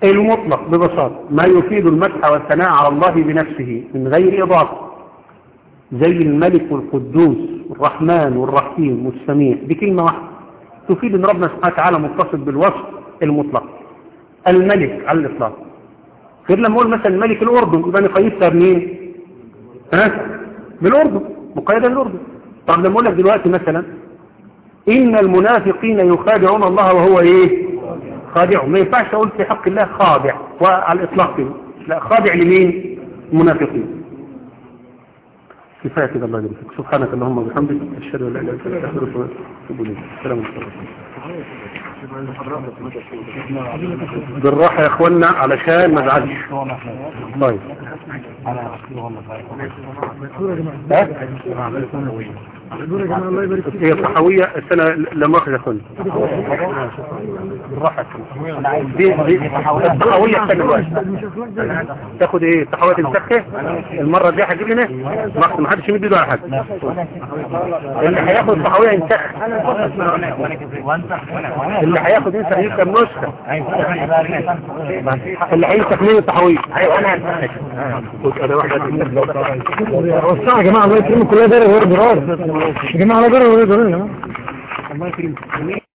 المطلق ببساطة ما يفيد المدح والثناء على الله بنفسه من غير إضافة زي الملك والقدوس والرحمن والرحيم والسميع بكلمة واحدة تفيد إن ربنا سبحانه وتعالى متصل بالوصف المطلق الملك على الإطلاق غير لما أقول مثلا ملك الأردن يبقى نقيدها بمين؟ ها؟ بالأردن مقيدة بالأردن طب لما أقول لك دلوقتي مثلا إن المنافقين يخادعون الله وهو إيه؟ خادع. ما ينفعش أقول في حق الله خاضع وعلى الإطلاق. لا خاضع لمين؟ المنافقين. كفاية كده الله يجزيك سبحانك اللهم وبحمدك. أشهد أن لا إله إلا أنت أستغفرك السلام عليكم. بالراحة يا إخوانا علشان ما نزعلش. طيب. هي صحوية السنة لا مؤاخذة يا اخوانا بالراحة. دي دي الصحوية السنة الواحدة تاخد إيه؟ صحوية المسخة المرة دي هتجيب لنا ما حدش يمد إيده على حد. اللي هياخد صحوية ينسخ. اللي هياخد ينسخ يكتب نسخة. اللي هينسخ مين الصحوية أيوه أنا وسع يا جماعة الله يكرمكم. كلها دايرة ورا درار يا جماعة الله دايرة ورا درار يا جماعة الله يكرمك.